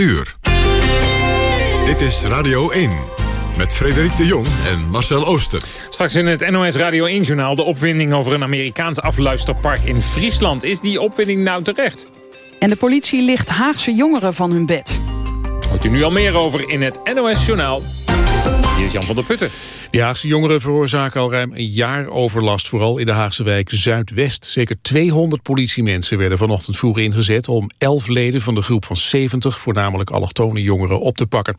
uur. Dit is Radio 1. Met Frederik de Jong en Marcel Ooster. Straks in het NOS Radio 1-journaal de opwinding over een Amerikaans afluisterpark in Friesland. Is die opwinding nou terecht? En de politie licht Haagse jongeren van hun bed. Hoort u nu al meer over in het NOS-journaal. Hier is Jan van der Putten. De Haagse jongeren veroorzaken al ruim een jaar overlast, vooral in de Haagse wijk Zuidwest. Zeker 200 politiemensen werden vanochtend vroeg ingezet om 11 leden van de groep van 70, voornamelijk allochtone jongeren, op te pakken.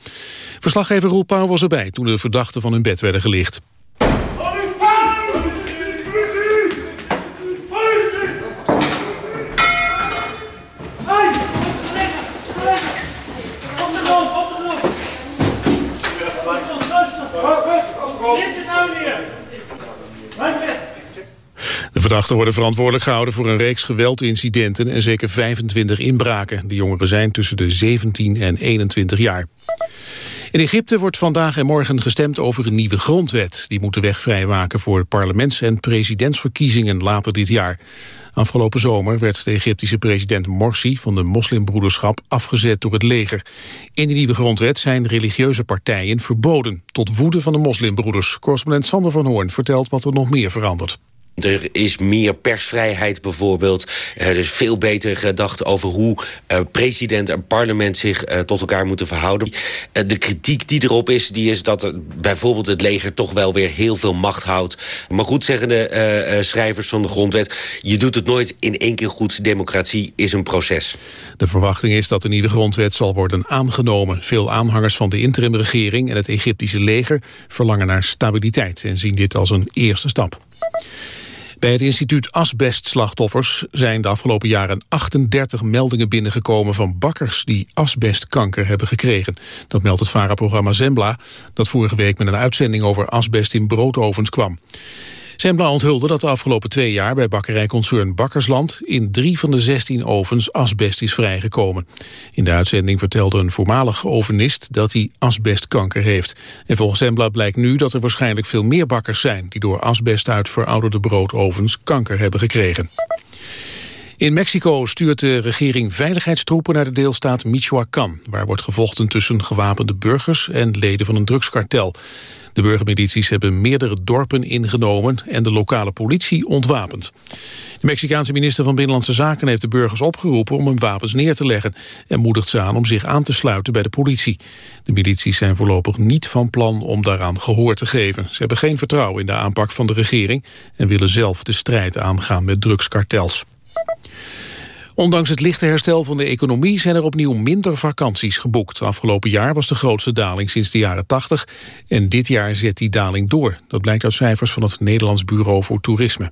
Verslaggever Roel Pauw was erbij toen de verdachten van hun bed werden gelicht. De verdachten worden verantwoordelijk gehouden voor een reeks geweldincidenten en zeker 25 inbraken. De jongeren zijn tussen de 17 en 21 jaar. In Egypte wordt vandaag en morgen gestemd over een nieuwe grondwet. Die moet de weg vrijmaken voor parlements- en presidentsverkiezingen later dit jaar. Afgelopen zomer werd de Egyptische president Morsi van de moslimbroederschap afgezet door het leger. In die nieuwe grondwet zijn religieuze partijen verboden, tot woede van de moslimbroeders. Correspondent Sander van Hoorn vertelt wat er nog meer verandert. Er is meer persvrijheid bijvoorbeeld. Er is veel beter gedacht over hoe uh, president en parlement zich uh, tot elkaar moeten verhouden. De kritiek die erop is, die is dat bijvoorbeeld het leger toch wel weer heel veel macht houdt. Maar goed zeggen de schrijvers van de grondwet, je doet het nooit in één keer goed. Democratie is een proces. De verwachting is dat de nieuwe grondwet zal worden aangenomen. Veel aanhangers van de interimregering en het Egyptische leger verlangen naar stabiliteit en zien dit als een eerste stap. Bij het instituut Asbestslachtoffers zijn de afgelopen jaren 38 meldingen binnengekomen van bakkers die asbestkanker hebben gekregen. Dat meldt het VARA-programma Zembla, dat vorige week met een uitzending over asbest in broodovens kwam. Zembla onthulde dat de afgelopen twee jaar bij bakkerijconcern Bakkersland in drie van de 16 ovens asbest is vrijgekomen. In de uitzending vertelde een voormalig ovenist dat hij asbestkanker heeft. En volgens Zembla blijkt nu dat er waarschijnlijk veel meer bakkers zijn die door asbest uit verouderde broodovens kanker hebben gekregen. In Mexico stuurt de regering veiligheidstroepen naar de deelstaat Michoacán... waar wordt gevochten tussen gewapende burgers en leden van een drugskartel. De burgermilities hebben meerdere dorpen ingenomen en de lokale politie ontwapend. De Mexicaanse minister van Binnenlandse Zaken heeft de burgers opgeroepen om hun wapens neer te leggen en moedigt ze aan om zich aan te sluiten bij de politie. De milities zijn voorlopig niet van plan om daaraan gehoor te geven. Ze hebben geen vertrouwen in de aanpak van de regering en willen zelf de strijd aangaan met drugskartels. Ondanks het lichte herstel van de economie zijn er opnieuw minder vakanties geboekt. Afgelopen jaar was de grootste daling sinds de jaren 80 en dit jaar zet die daling door. Dat blijkt uit cijfers van het Nederlands Bureau voor Toerisme.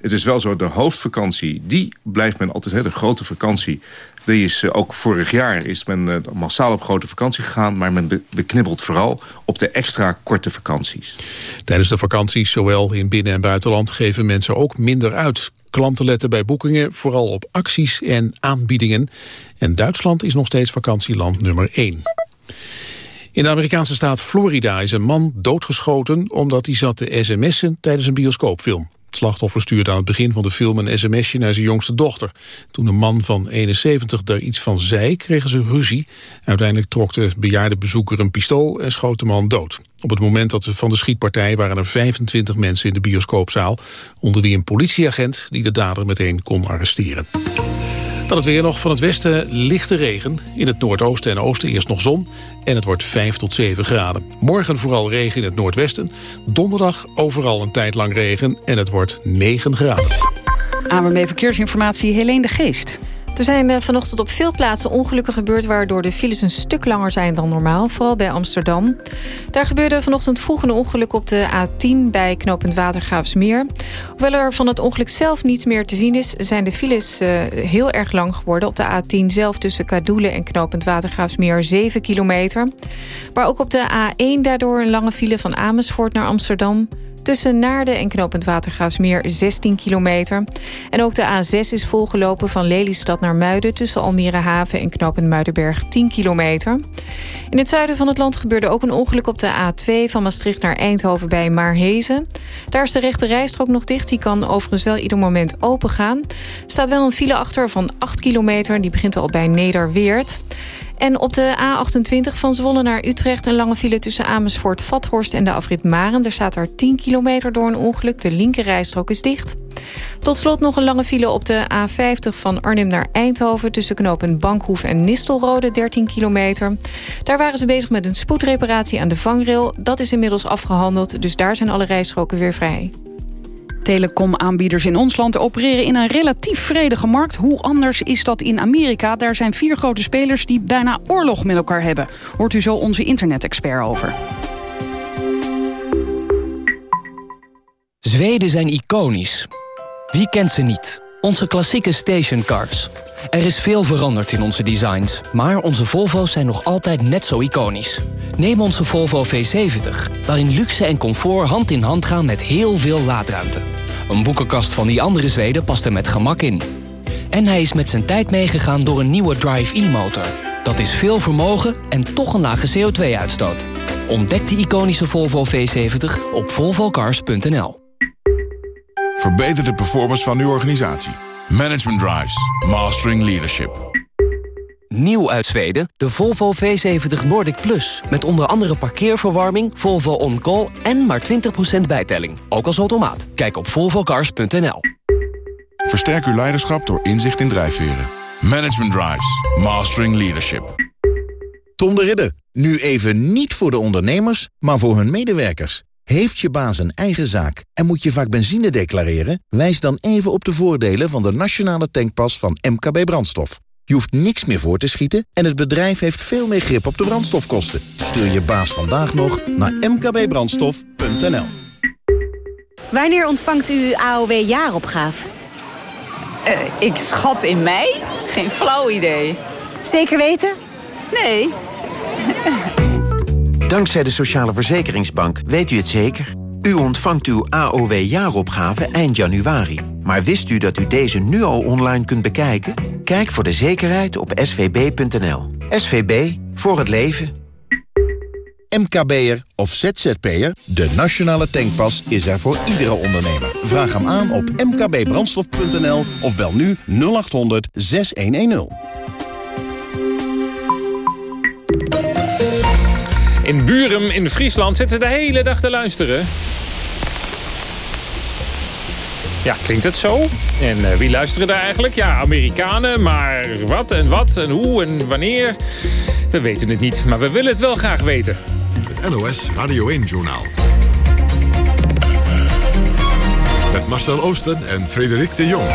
Het is wel zo, de hoofdvakantie, die blijft men altijd, hè, de grote vakantie. Die is, eh, ook vorig jaar is men uh, massaal op grote vakantie gegaan... maar men beknibbelt vooral op de extra korte vakanties. Tijdens de vakanties, zowel in binnen- en buitenland... geven mensen ook minder uit. Klanten letten bij boekingen vooral op acties en aanbiedingen. En Duitsland is nog steeds vakantieland nummer 1. In de Amerikaanse staat Florida is een man doodgeschoten... omdat hij zat te sms'en tijdens een bioscoopfilm. Het slachtoffer stuurde aan het begin van de film een sms'je naar zijn jongste dochter. Toen een man van 71 daar iets van zei, kregen ze ruzie. Uiteindelijk trok de bejaarde bezoeker een pistool en schoot de man dood. Op het moment dat van de schietpartij waren er 25 mensen in de bioscoopzaal... onder wie een politieagent die de dader meteen kon arresteren. Dan het weer nog van het westen lichte regen. In het noordoosten en oosten eerst nog zon. En het wordt 5 tot 7 graden. Morgen vooral regen in het noordwesten. Donderdag overal een tijd lang regen. En het wordt 9 graden. AWB Verkeersinformatie, Helene de Geest. Er zijn eh, vanochtend op veel plaatsen ongelukken gebeurd... waardoor de files een stuk langer zijn dan normaal, vooral bij Amsterdam. Daar gebeurde vanochtend vroeg een ongeluk op de A10 bij knooppunt Watergraafsmeer. Hoewel er van het ongeluk zelf niets meer te zien is... zijn de files uh, heel erg lang geworden. Op de A10 zelf tussen Kadoelen en knooppunt Watergraafsmeer 7 kilometer. Maar ook op de A1 daardoor een lange file van Amersfoort naar Amsterdam... Tussen Naarden en knooppunt Watergraafsmeer 16 kilometer. En ook de A6 is volgelopen van Lelystad naar Muiden... tussen Almere Haven en knooppunt Muidenberg 10 kilometer. In het zuiden van het land gebeurde ook een ongeluk op de A2... van Maastricht naar Eindhoven bij Maarhezen. Daar is de rechte rijstrook nog dicht. Die kan overigens wel ieder moment open gaan. Er staat wel een file achter van 8 kilometer. Die begint al bij Nederweert. En op de A28 van Zwolle naar Utrecht... een lange file tussen Amersfoort, Vathorst en de afrit Maren. Er staat daar 10 kilometer door een ongeluk. De linkerrijstrook is dicht. Tot slot nog een lange file op de A50 van Arnhem naar Eindhoven... tussen knopen Bankhoef en Nistelrode, 13 kilometer. Daar waren ze bezig met een spoedreparatie aan de vangrail. Dat is inmiddels afgehandeld, dus daar zijn alle rijstroken weer vrij. Telecomaanbieders in ons land opereren in een relatief vredige markt. Hoe anders is dat in Amerika? Daar zijn vier grote spelers die bijna oorlog met elkaar hebben. Hoort u zo onze internet-expert over. Zweden zijn iconisch. Wie kent ze niet? Onze klassieke stationcars. Er is veel veranderd in onze designs, maar onze Volvo's zijn nog altijd net zo iconisch. Neem onze Volvo V70, waarin luxe en comfort hand in hand gaan met heel veel laadruimte. Een boekenkast van die andere Zweden past er met gemak in. En hij is met zijn tijd meegegaan door een nieuwe Drive-E-motor. Dat is veel vermogen en toch een lage CO2-uitstoot. Ontdek die iconische Volvo V70 op volvocars.nl. Verbeter de performance van uw organisatie. Management Drives. Mastering Leadership. Nieuw uit Zweden, de Volvo V70 Nordic Plus. Met onder andere parkeerverwarming, Volvo On Call en maar 20% bijtelling. Ook als automaat. Kijk op volvocars.nl. Versterk uw leiderschap door inzicht in drijfveren. Management Drives. Mastering Leadership. Tom de Ridder. Nu even niet voor de ondernemers, maar voor hun medewerkers. Heeft je baas een eigen zaak en moet je vaak benzine declareren? Wijs dan even op de voordelen van de nationale tankpas van MKB Brandstof. Je hoeft niks meer voor te schieten en het bedrijf heeft veel meer grip op de brandstofkosten. Stuur je baas vandaag nog naar mkbbrandstof.nl. Wanneer ontvangt u AOW-jaaropgave? Uh, ik schat in mei? Geen flauw idee. Zeker weten? Nee. Dankzij de Sociale Verzekeringsbank weet u het zeker. U ontvangt uw AOW-jaaropgave eind januari. Maar wist u dat u deze nu al online kunt bekijken? Kijk voor de zekerheid op svb.nl. SVB, voor het leven. MKB'er of ZZP'er, de nationale tankpas is er voor iedere ondernemer. Vraag hem aan op mkbbrandstof.nl of bel nu 0800 6110. In Burum in Friesland zitten ze de hele dag te luisteren. Ja, klinkt het zo? En uh, wie luisteren daar eigenlijk? Ja, Amerikanen, maar wat en wat en hoe en wanneer? We weten het niet, maar we willen het wel graag weten. Het NOS Radio 1-journaal. Met Marcel Oosten en Frederik de Jong.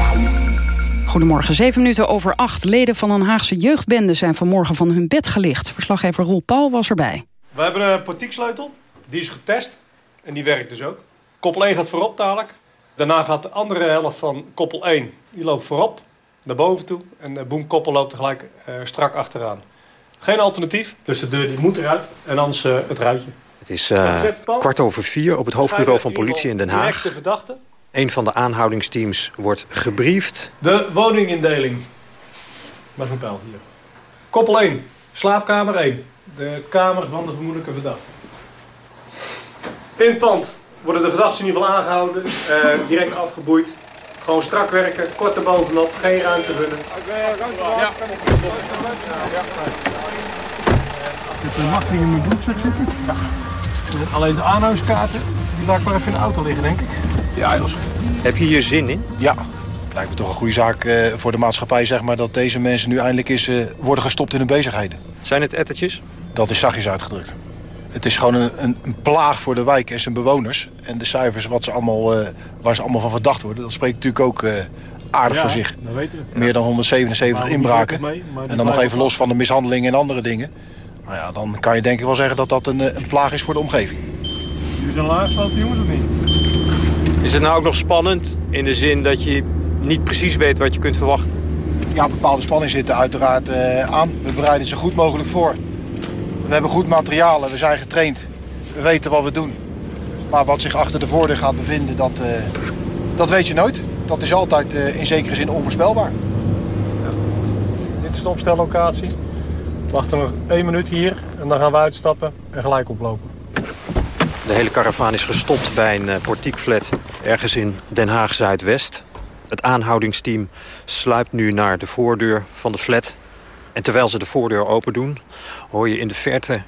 Goedemorgen, zeven minuten over acht. Leden van een Haagse jeugdbende zijn vanmorgen van hun bed gelicht. Verslaggever Roel Paul was erbij. We hebben een portieksleutel. Die is getest. En die werkt dus ook. Koppel 1 gaat voorop dadelijk. Daarna gaat de andere helft van koppel 1. Die loopt voorop. Naar boven toe. En de boomkoppel loopt tegelijk uh, strak achteraan. Geen alternatief. Dus de deur die moet eruit. En anders uh, het ruitje. Het is uh, kwart over vier op het hoofdbureau van politie in Den Haag. De verdachte. Een van de aanhoudingsteams wordt gebriefd. De woningindeling. Met een pijl hier. Koppel 1. Slaapkamer 1 de kamer van de vermoedelijke verdachte. In het pand worden de verdachten in ieder geval aangehouden, uh, direct afgeboeid. Gewoon strak werken, korte bovenop, geen ruimte vullen. Ja. Ik heb een machting in mijn broekzak zitten. Ja. Alleen de aanhoudskaarten, die laat ik maar even in de auto liggen, denk ik. Ja, goed. Heb je hier zin in? Ja, lijkt me toch een goede zaak uh, voor de maatschappij, zeg maar, dat deze mensen nu eindelijk eens uh, worden gestopt in hun bezigheden. Zijn het ettertjes? Dat is zachtjes uitgedrukt. Het is gewoon een, een, een, plaag voor de wijk en zijn bewoners. En de cijfers wat ze allemaal, uh, waar ze allemaal van verdacht worden... dat spreekt natuurlijk ook uh, aardig ja, voor zich. Dat weten we. Meer dan 177 maar inbraken. Mee, en dan nog even los van de mishandelingen en andere dingen. Nou ja, dan kan je denk ik wel zeggen dat dat een, een plaag is voor de omgeving. Jullie zijn laaggesloten jongens of niet? Is het nou ook nog spannend in de zin dat je niet precies weet wat je kunt verwachten? Ja, bepaalde spanning zit er uiteraard uh, aan. We bereiden ze goed mogelijk voor. We hebben goed materiaal en we zijn getraind. We weten wat we doen. Maar wat zich achter de voordeur gaat bevinden, dat, uh, dat weet je nooit. Dat is altijd uh, in zekere zin onvoorspelbaar. Ja. Dit is de opstellocatie. We wachten nog één minuut hier en dan gaan we uitstappen en gelijk oplopen. De hele karavaan is gestopt bij een uh, portiekflat ergens in Den Haag Zuidwest. Het aanhoudingsteam sluipt nu naar de voordeur van de flat. En terwijl ze de voordeur open doen, hoor je in de verte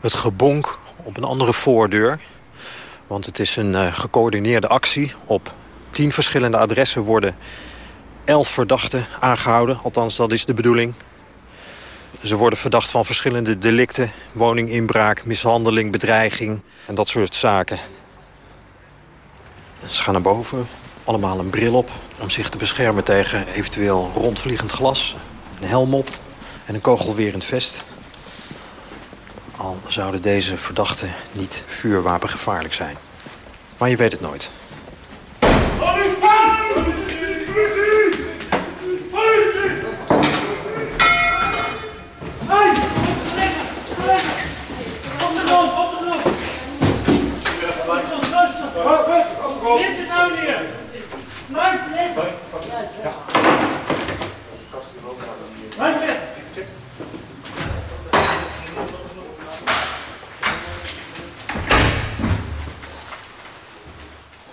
het gebonk op een andere voordeur. Want het is een uh, gecoördineerde actie. Op tien verschillende adressen worden elf verdachten aangehouden. Althans, dat is de bedoeling. Ze worden verdacht van verschillende delicten. Woninginbraak, mishandeling, bedreiging en dat soort zaken. Ze gaan naar boven, allemaal een bril op... om zich te beschermen tegen eventueel rondvliegend glas. Een helm op en een kogelwerend vest. Al zouden deze verdachten niet vuurwapengevaarlijk zijn. Maar je weet het nooit.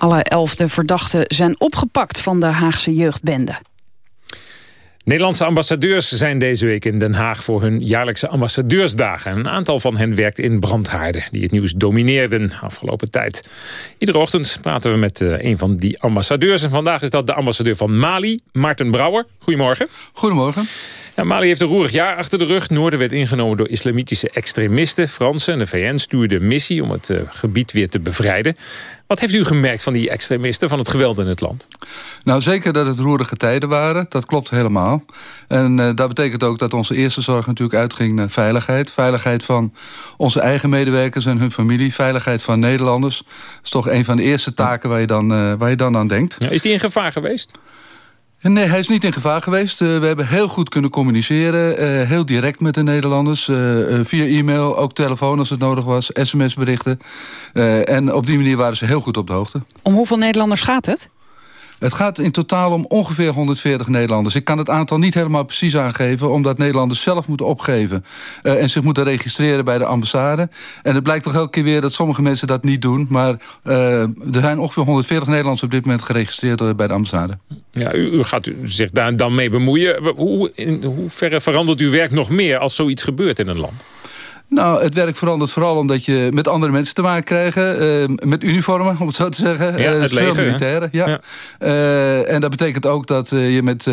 Alle elfde verdachten zijn opgepakt van de Haagse jeugdbende. Nederlandse ambassadeurs zijn deze week in Den Haag voor hun jaarlijkse ambassadeursdagen. Een aantal van hen werkt in brandhaarden, die het nieuws domineerden afgelopen tijd. Iedere ochtend praten we met uh, een van die ambassadeurs. En vandaag is dat de ambassadeur van Mali, Maarten Brouwer. Goedemorgen. Goedemorgen. Ja, Mali heeft een roerig jaar achter de rug. Noorden werd ingenomen door islamitische extremisten. Fransen en de VN stuurden een missie om het uh, gebied weer te bevrijden. Wat heeft u gemerkt van die extremisten, van het geweld in het land? Nou, zeker dat het roerige tijden waren. Dat klopt helemaal. En uh, dat betekent ook dat onze eerste zorg natuurlijk uitging naar veiligheid. Veiligheid van onze eigen medewerkers en hun familie. Veiligheid van Nederlanders. Dat is toch een van de eerste taken waar je dan, uh, waar je dan aan denkt. Ja, is die in gevaar geweest? Nee, hij is niet in gevaar geweest. Uh, we hebben heel goed kunnen communiceren. Uh, heel direct met de Nederlanders. Uh, via e-mail, ook telefoon als het nodig was. sms-berichten. en op die manier waren ze heel goed op de hoogte. Om hoeveel Nederlanders gaat het? Het gaat in totaal om ongeveer 140 Nederlanders. Ik kan het aantal niet helemaal precies aangeven... omdat Nederlanders zelf moeten opgeven... Uh, en zich moeten registreren bij de ambassade. En het blijkt toch elke keer weer dat sommige mensen dat niet doen. Maar uh, er zijn ongeveer 140 Nederlanders op dit moment geregistreerd bij de ambassade. Ja, u, u gaat zich daar dan mee bemoeien. Hoe, in hoeverre verandert uw werk nog meer als zoiets gebeurt in een land? Nou, het werk verandert vooral omdat je met andere mensen te maken krijgt. Uh, met uniformen, om het zo te zeggen. Ja, het veel leger, militairen. Ja. ja. Uh, en dat betekent ook dat uh, je met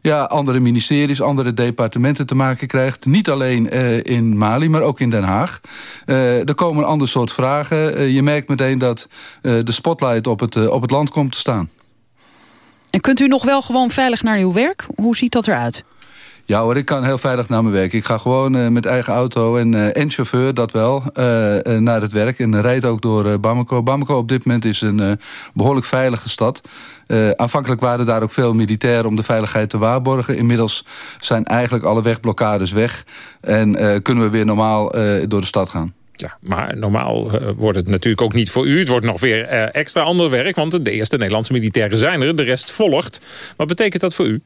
ja, andere ministeries, andere departementen te maken krijgt. Niet alleen in Mali, maar ook in Den Haag. er komen een ander soort vragen. je merkt meteen dat de spotlight op het, op het land komt te staan. En kunt u nog wel gewoon veilig naar uw werk? Hoe ziet dat eruit? Ja hoor, ik kan heel veilig naar mijn werk. Ik ga gewoon uh, met eigen auto en, uh, en chauffeur, dat wel, uh, naar het werk. En rijd ook door Bamako. Bamako op dit moment is een behoorlijk veilige stad. aanvankelijk waren daar ook veel militairen om de veiligheid te waarborgen. Inmiddels zijn eigenlijk alle wegblokkades weg. En kunnen we weer normaal door de stad gaan. Ja, maar normaal wordt het natuurlijk ook niet voor u. Het wordt nog weer extra ander werk, want de eerste Nederlandse militairen zijn er. De rest volgt. Wat betekent dat voor u?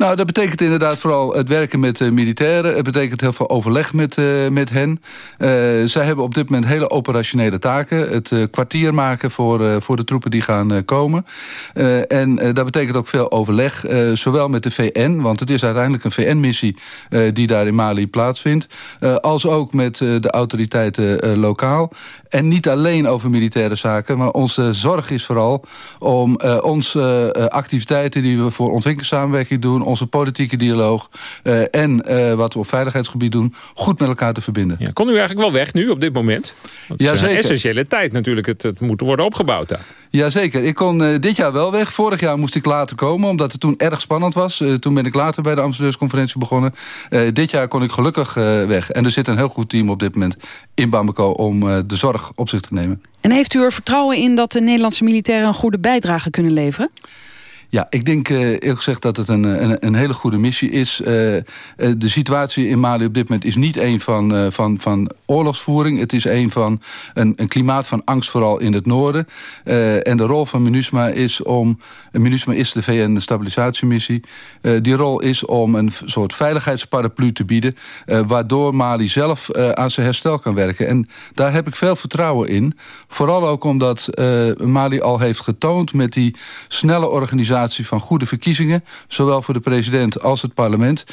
Nou, dat betekent inderdaad vooral het werken met uh, militairen. Het betekent heel veel overleg met, uh, met hen. Uh, zij hebben op dit moment hele operationele taken. Het kwartier maken voor, voor de troepen die gaan komen. en dat betekent ook veel overleg. zowel met de VN, want het is uiteindelijk een VN-missie... die daar in Mali plaatsvindt. als ook met de autoriteiten lokaal. En niet alleen over militaire zaken. Maar onze zorg is vooral om onze activiteiten... die we voor ontwikkelingssamenwerking doen onze politieke dialoog... Uh, en uh, wat we op veiligheidsgebied doen, goed met elkaar te verbinden. Ja, kon u eigenlijk wel weg nu, op dit moment? Dat is ja, zeker. een essentiële tijd natuurlijk, het, het moet worden opgebouwd daar. Jazeker, ik kon uh, dit jaar wel weg. Vorig jaar moest ik later komen, omdat het toen erg spannend was. Uh, toen ben ik later bij de Ambassadeursconferentie begonnen. Uh, dit jaar kon ik gelukkig weg. En er zit een heel goed team op dit moment in Bamako... om de zorg op zich te nemen. En heeft u er vertrouwen in dat de Nederlandse militairen... een goede bijdrage kunnen leveren? Ja, ik denk uh, eerlijk gezegd dat het een, een, een hele goede missie is. Uh, de situatie in Mali op dit moment is niet een van, van, van oorlogsvoering. Het is een van een, een klimaat van angst vooral in het noorden. en de rol van MINUSMA is om... MINUSMA is de VN-stabilisatiemissie. die rol is om een soort veiligheidsparaplu te bieden... waardoor Mali zelf aan zijn herstel kan werken. En daar heb ik veel vertrouwen in. Vooral ook omdat Mali al heeft getoond met die snelle organisatie van goede verkiezingen... zowel voor de president als het parlement...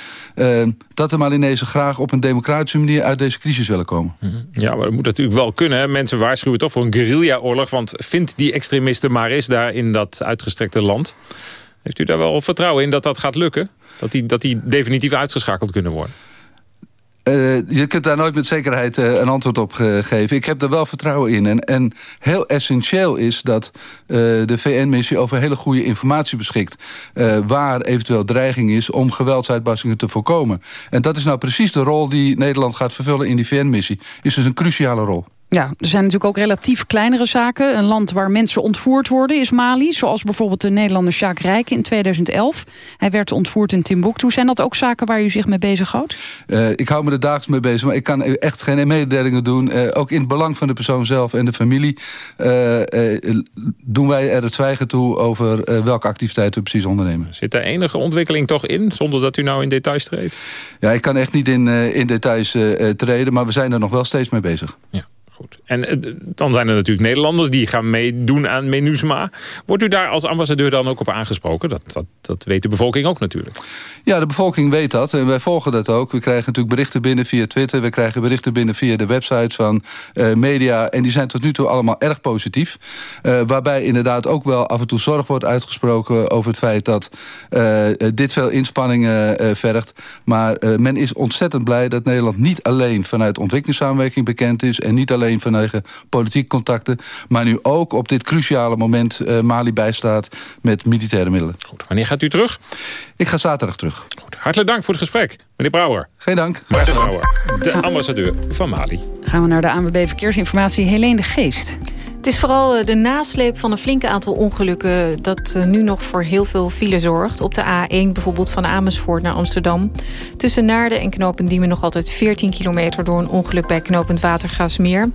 Dat de Malinezen graag op een democratische manier uit deze crisis willen komen. Mhm. Ja, maar dat moet natuurlijk wel kunnen. Mensen waarschuwen toch voor een guerrilla-oorlog... want vindt die extremisten maar eens daar in dat uitgestrekte land... Heeft u daar wel vertrouwen in dat dat gaat lukken? Dat die, dat die definitief uitgeschakeld kunnen worden? Uh, je kunt daar nooit met zekerheid uh, een antwoord op geven. Ik heb er wel vertrouwen in. En, en heel essentieel is dat de VN-missie over hele goede informatie beschikt. waar eventueel dreiging is om geweldsuitbarstingen te voorkomen. En dat is nou precies de rol die Nederland gaat vervullen in die VN-missie. Is dus een cruciale rol. Ja, er zijn natuurlijk ook relatief kleinere zaken. Een land waar mensen ontvoerd worden is Mali. Zoals bijvoorbeeld de Nederlander Jacques Rijken in 2011. Hij werd ontvoerd in Timbuktu. Zijn dat ook zaken waar u zich mee bezighoudt? Uh, ik hou me er dagelijks mee bezig. Maar ik kan echt geen mededelingen doen. Uh, ook in het belang van de persoon zelf en de familie... Uh, doen wij er het zwijgen toe over welke activiteiten we precies ondernemen. Zit er enige ontwikkeling toch in? Zonder dat u nou in details treedt? Ja, ik kan echt niet in, in details treden. Maar we zijn er nog wel steeds mee bezig. Ja. Goed. En eh, dan zijn er natuurlijk Nederlanders die gaan meedoen aan MINUSMA. Wordt u daar als ambassadeur dan ook op aangesproken? Dat, dat, dat weet de bevolking ook natuurlijk. Ja, de bevolking weet dat en wij volgen dat ook. We krijgen natuurlijk berichten binnen via Twitter. We krijgen berichten binnen via de websites van uh, media. En die zijn tot nu toe allemaal erg positief. Uh, waarbij inderdaad ook wel af en toe zorg wordt uitgesproken... over het feit dat dit veel inspanningen vergt. Maar men is ontzettend blij dat Nederland niet alleen vanuit ontwikkelingssamenwerking bekend is... en niet alleen alleen vanwege politieke contacten... maar nu ook op dit cruciale moment uh, Mali bijstaat met militaire middelen. Goed, wanneer gaat u terug? Ik ga zaterdag terug. Goed, hartelijk dank voor het gesprek, meneer Brouwer. Geen dank. Marten Brouwer, de ambassadeur van Mali. Gaan we naar de ANWB Verkeersinformatie, Helene de Geest. Het is vooral eh, de nasleep van een flinke aantal ongelukken... dat eh, nu nog voor heel veel file zorgt. Op de A1 bijvoorbeeld van Amersfoort naar Amsterdam. Tussen Naarden en Knopend Diemen nog altijd 14 kilometer... door een ongeluk bij Knopend Watergraafsmeer.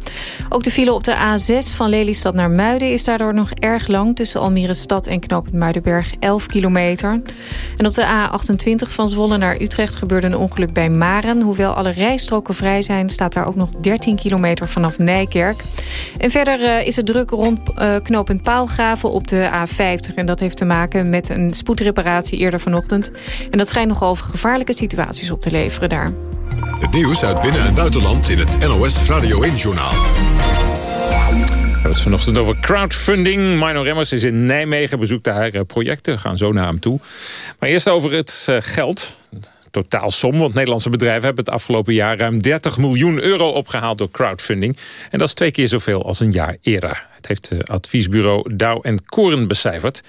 Ook de file op de A6 van Lelystad naar Muiden... is daardoor nog erg lang tussen Almere Stad en Knopend Muidenberg 11 kilometer. En op de A28 van Zwolle naar Utrecht gebeurde een ongeluk bij Maren. Hoewel alle rijstroken vrij zijn... staat daar ook nog 13 kilometer vanaf Nijkerk. En verder uh, is het druk rond uh, knooppunt Paalgraven op de A50. En dat heeft te maken met een spoedreparatie eerder vanochtend. En dat schijnt nogal over gevaarlijke situaties op te leveren daar. Het nieuws uit binnen- en buitenland in het NOS Radio 1-journaal. We hebben het vanochtend over crowdfunding. Mino Remmers is in Nijmegen, bezoekt haar eh, projecten. We gaan zo naar hem toe. Maar eerst over het uh, geld totaalsom. Want Nederlandse bedrijven hebben het afgelopen jaar ruim 30 miljoen euro opgehaald door crowdfunding. En dat is twee keer zoveel als een jaar eerder. Het heeft het adviesbureau Douw en Koren becijferd.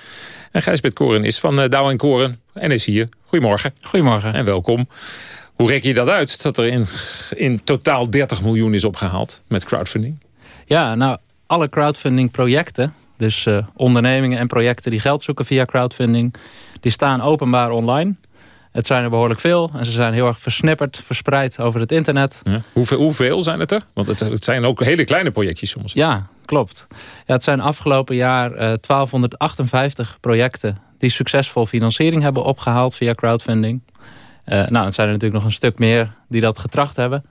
En Gijsbert Koren is van eh, Douw en Koren en is hier. Goedemorgen. Goedemorgen. En welkom. Hoe reken je dat uit, dat er in, in totaal 30 miljoen is opgehaald met crowdfunding? Ja, nou, alle crowdfunding projecten, dus uh, ondernemingen en projecten die geld zoeken via crowdfunding, die staan openbaar online. Het zijn er behoorlijk veel en ze zijn heel erg versnipperd, verspreid over het internet. Ja. Hoeveel, hoeveel zijn het er? Want het, het, zijn ook hele kleine projectjes soms. Ja, klopt. Ja, het zijn afgelopen jaar uh, 1258 projecten die succesvol financiering hebben opgehaald via crowdfunding. Uh, nou, het zijn er natuurlijk nog een stuk meer die dat getracht hebben.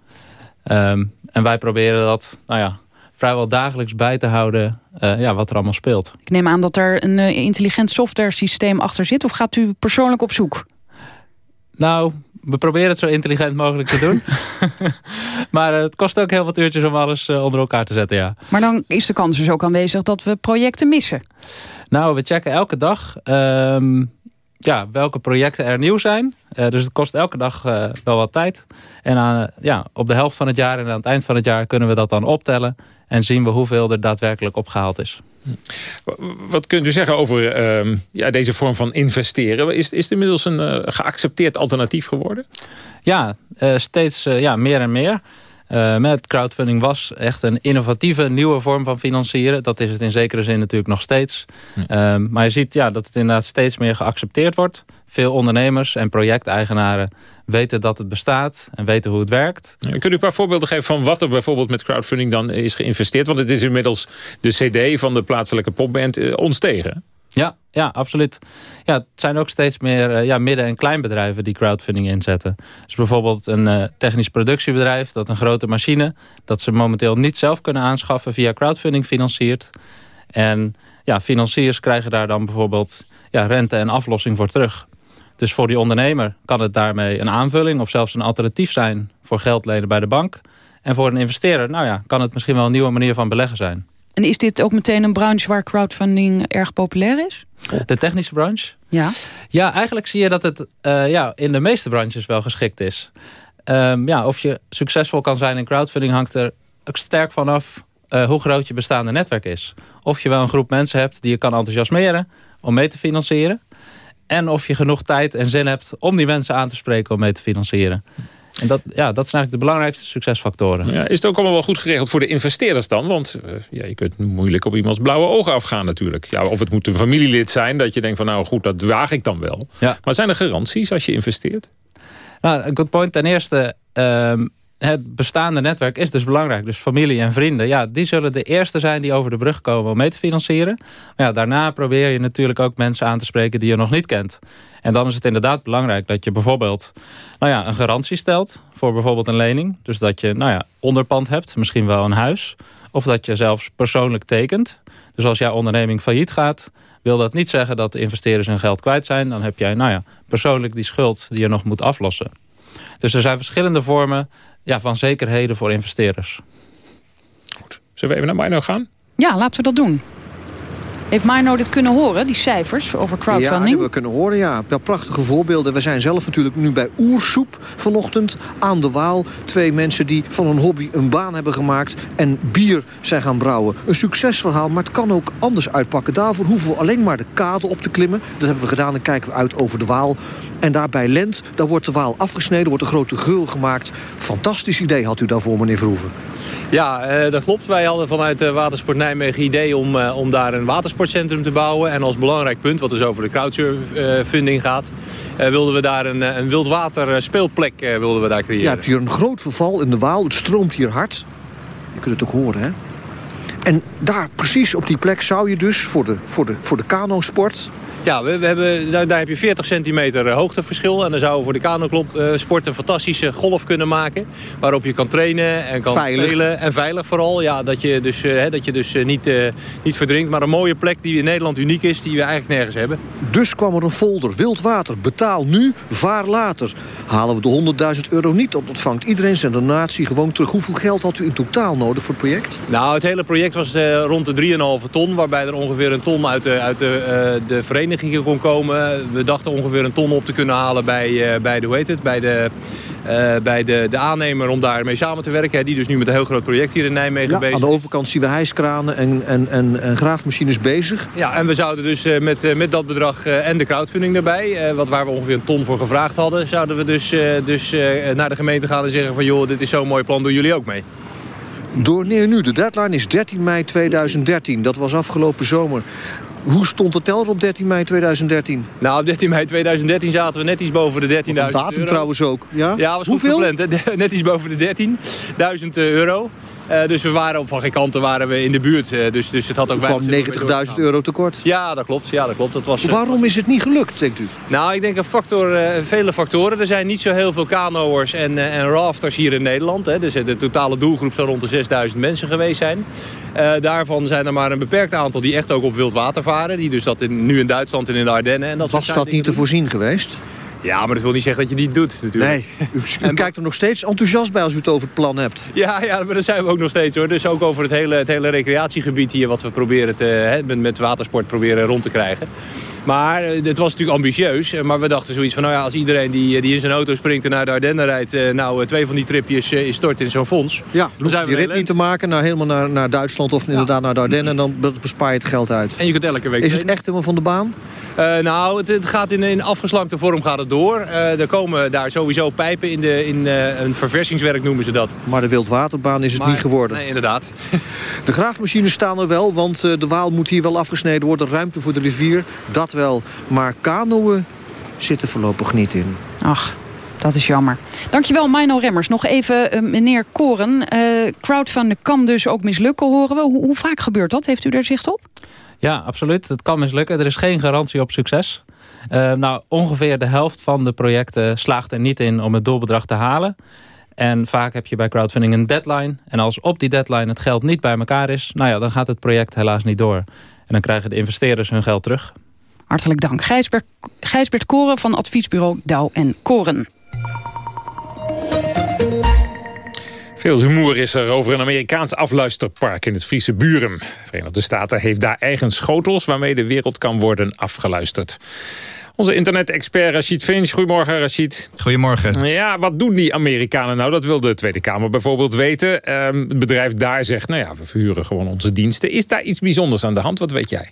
Um, en wij proberen dat, nou ja, vrijwel dagelijks bij te houden uh, ja, wat er allemaal speelt. Ik neem aan dat er een uh, intelligent software systeem achter zit. Of gaat u persoonlijk op zoek? Nou, we proberen het zo intelligent mogelijk te doen. maar het kost ook heel wat uurtjes om alles onder elkaar te zetten, ja. Maar dan is de kans dus ook aanwezig dat we projecten missen? Nou, we checken elke dag um, ja, welke projecten er nieuw zijn. Uh, dus het kost elke dag uh, wel wat tijd. En aan, ja, op de helft van het jaar en aan het eind van het jaar kunnen we dat dan optellen. En zien we hoeveel er daadwerkelijk opgehaald is. Wat kunt u zeggen over uh, ja, deze vorm van investeren? Is, is het inmiddels een geaccepteerd alternatief geworden? Ja, steeds ja, meer en meer. Met crowdfunding was echt een innovatieve nieuwe vorm van financieren. Dat is het in zekere zin natuurlijk nog steeds. Hm. Ehm, maar je ziet ja, dat het inderdaad steeds meer geaccepteerd wordt. Veel ondernemers en projecteigenaren weten dat het bestaat en weten hoe het werkt. Ja, kunt u een paar voorbeelden geven van wat er bijvoorbeeld met crowdfunding dan is geïnvesteerd? Want het is inmiddels de cd van de plaatselijke popband uh, ontstegen. Ja, ja, absoluut. Ja, het zijn ook steeds meer uh, ja, midden- en kleinbedrijven die crowdfunding inzetten. Dus bijvoorbeeld een uh, technisch productiebedrijf dat een grote machine... dat ze momenteel niet zelf kunnen aanschaffen via crowdfunding financiert. En ja, financiers krijgen daar dan bijvoorbeeld ja, rente en aflossing voor terug. Dus voor die ondernemer kan het daarmee een aanvulling of zelfs een alternatief zijn voor geld lenen bij de bank. En voor een investeerder, nou ja, kan het misschien wel een nieuwe manier van beleggen zijn. En is dit ook meteen een branche waar crowdfunding erg populair is? De technische branche? Ja. Ja, eigenlijk zie je dat het uh, ja, in de meeste branches wel geschikt is. Um, ja, of je succesvol kan zijn in crowdfunding hangt er sterk vanaf uh, hoe groot je bestaande netwerk is. Of je wel een groep mensen hebt die je kan enthousiasmeren om mee te financieren. En of je genoeg tijd en zin hebt om die mensen aan te spreken om mee te financieren. En dat, ja, dat zijn eigenlijk de belangrijkste succesfactoren. Ja, is het ook allemaal wel goed geregeld voor de investeerders dan? Want uh, ja, je kunt moeilijk op iemands blauwe ogen afgaan natuurlijk. Ja, of het moet een familielid zijn dat je denkt van nou goed, dat waag ik dan wel. Ja. Maar zijn er garanties als je investeert? Nou, een good point. Ten eerste, um, het bestaande netwerk is dus belangrijk. Dus familie en vrienden, ja, die zullen de eerste zijn die over de brug komen om mee te financieren. Maar ja, daarna probeer je natuurlijk ook mensen aan te spreken die je nog niet kent. En dan is het inderdaad belangrijk dat je bijvoorbeeld nou ja, een garantie stelt voor bijvoorbeeld een lening. Dus dat je nou ja, onderpand hebt, misschien wel een huis. Of dat je zelfs persoonlijk tekent. Dus als jouw onderneming failliet gaat, wil dat niet zeggen dat de investeerders hun geld kwijt zijn. Dan heb jij nou ja, persoonlijk die schuld die je nog moet aflossen. Dus er zijn verschillende vormen ja, van zekerheden voor investeerders. Goed. Zullen we even naar Mino gaan? Ja, laten we dat doen. Heeft Mino dit kunnen horen, die cijfers over crowdfunding? Ja, hebben we kunnen horen, ja. Wel prachtige voorbeelden. We zijn zelf natuurlijk nu bij Oersoep vanochtend aan de Waal. Twee mensen die van een hobby een baan hebben gemaakt... en bier zijn gaan brouwen. Een succesverhaal, maar het kan ook anders uitpakken. Daarvoor hoeven we alleen maar de kade op te klimmen. Dat hebben we gedaan en kijken we uit over de Waal. En daar bij Lent, daar wordt de Waal afgesneden, wordt een grote geul gemaakt. Fantastisch idee had u daarvoor, meneer Verhoeven. Ja, uh, dat klopt. Wij hadden vanuit uh, Watersport Nijmegen idee om, uh, om daar een watersportcentrum te bouwen. En als belangrijk punt, wat dus over de crowdfunding gaat... wilden we daar een, een wildwater speelplek wilden we daar creëren. Ja, je hebt hier een groot verval in de Waal. Het stroomt hier hard. Je kunt het ook horen, hè? En daar, precies op die plek, zou je dus voor de, voor de, voor de kanosport... Ja, we, we hebben, daar, daar, heb je 40 centimeter eh, hoogteverschil. En dan zouden we voor de kanosport een fantastische golf kunnen maken. Waarop je kan trainen en kan veilig. spelen. En veilig vooral. Ja, dat je dus, uh, dat je dus uh, niet, niet verdrinkt. Maar een mooie plek die in Nederland uniek is. Die we eigenlijk nergens hebben. Dus kwam er een folder. Wild water. Betaal nu, vaar later. Halen we de 100.000 euro niet, dan ontvangt iedereen zijn donatie gewoon terug. Hoeveel geld had u in totaal nodig voor het project? Nou, het hele project was rond de 3,5 ton. Waarbij er ongeveer een ton uit de, uit de, de vereniging kon komen. We dachten ongeveer een ton op te kunnen halen bij, uh, bij de, hoe heet het, bij de, uh, bij de, de aannemer om daarmee samen te werken. Die dus nu met een heel groot project hier in Nijmegen ja, bezig Aan de overkant zien we hijskranen en, en, en, en graafmachines bezig. Ja, en we zouden dus uh, met, met dat bedrag en de crowdfunding erbij, wat waar we ongeveer een ton voor gevraagd hadden, zouden we dus, dus naar de gemeente gaan en zeggen van joh, dit is zo'n mooi plan, doen jullie ook mee? Door nee, nu, de deadline is 13 mei 2013. Dat was afgelopen zomer. Hoe stond de teller op 13 mei 2013? Nou, op 13 mei 2013 zaten we net iets boven de 13.000 euro. datum trouwens ook. Ja, ja was Hoeveel? goed gepland. Hè? Net iets boven de 13.000 euro. Uh, dus we waren op van geen kanten waren we in de buurt. Uh, dus, dus het had ook kwam 90.000 euro tekort. Ja, dat klopt. Ja, dat klopt. Dat was, uh, Waarom is het niet gelukt, denkt u? Nou, ik denk een factor, vele factoren. Er zijn niet zo heel veel kanoers en, en rafters hier in Nederland. Hè. Dus de totale doelgroep zou rond de 6000 mensen geweest zijn. daarvan zijn er maar een beperkt aantal die echt ook op wild water varen. Die dus dat in, nu in Duitsland en in de Ardennen. En dat Was dat niet te voorzien geweest? Ja, maar dat wil niet zeggen dat je niet doet natuurlijk. Nee, u, u en kijkt er nog steeds enthousiast bij als u het over het plan hebt. Ja, ja maar dat zijn we ook nog steeds hoor. Dus ook over het hele, het hele recreatiegebied hier... wat we proberen te, hè, met, met watersport proberen rond te krijgen. Maar het was natuurlijk ambitieus. Maar we dachten zoiets van, nou ja, als iedereen die, die in zijn auto springt en naar de Ardennen rijdt... nou, twee van die tripjes is stort in zo'n fonds. Ja, dan zijn we die rit niet te maken, nou, helemaal naar, naar Duitsland of inderdaad naar de Ardennen... en dan bespaar je het geld uit. En je kunt elke week Is het echt helemaal van de baan? Uh, nou, het, het, gaat in, in afgeslankte vorm gaat het door. Uh, er komen daar sowieso pijpen in, de, in uh, een verversingswerk noemen ze dat. Maar de wildwaterbaan is het maar, niet geworden. Nee, inderdaad. De graafmachines staan er wel, want de Waal moet hier wel afgesneden worden. Ruimte voor de rivier, dat wel. Maar kanoën zitten voorlopig niet in. Ach. Dat is jammer. Dankjewel, Mino Remmers. Nog even, uh, meneer Koren. Uh, crowdfunding kan dus ook mislukken, horen we. Hoe, hoe, vaak gebeurt dat? Heeft u daar zicht op? Ja, absoluut. Het kan mislukken. Er is geen garantie op succes. Uh, nou, ongeveer de helft van de projecten slaagt er niet in om het doelbedrag te halen. En vaak heb je bij crowdfunding een deadline. En als op die deadline het geld niet bij elkaar is... nou ja, dan gaat het project helaas niet door. En dan krijgen de investeerders hun geld terug. Hartelijk dank. Gijsbert, Gijsbert Koren van adviesbureau Douw en Koren. Veel humor is er over een Amerikaans afluisterpark in het Friese Buren. De Verenigde Staten heeft daar eigen schotels waarmee de wereld kan worden afgeluisterd. Onze internet-expert Rachid Finch. Goedemorgen, Rachid. Goedemorgen. Ja, wat doen die Amerikanen nou? Dat wil de Tweede Kamer bijvoorbeeld weten. Ehm, het bedrijf daar zegt, nou ja, we verhuren gewoon onze diensten. Is daar iets bijzonders aan de hand? Wat weet jij?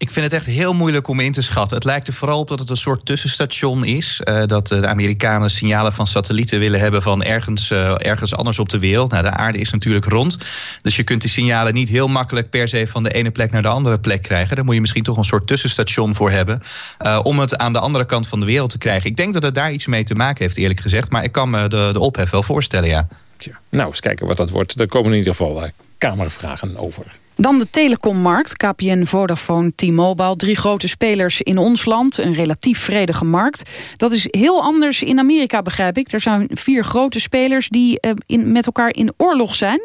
Ik vind het echt heel moeilijk om in te schatten. Het lijkt er vooral op dat het een soort tussenstation is. Uh, dat de Amerikanen signalen van satellieten willen hebben van ergens, uh, ergens anders op de wereld. Nou, de aarde is natuurlijk rond. Dus je kunt die signalen niet heel makkelijk per se van de ene plek naar de andere plek krijgen. Daar moet je misschien toch een soort tussenstation voor hebben. Om het aan de andere kant van de wereld te krijgen. Ik denk dat het daar iets mee te maken heeft, eerlijk gezegd. Maar ik kan me de, de ophef wel voorstellen, ja. Tja, nou, eens kijken wat dat wordt. Er komen in ieder geval kamervragen over. Dan de telecommarkt. KPN, Vodafone, T-Mobile. Drie grote spelers in ons land. Een relatief vredige markt. Dat is heel anders in Amerika, begrijp ik. Er zijn vier grote spelers die uh, in, met elkaar in oorlog zijn.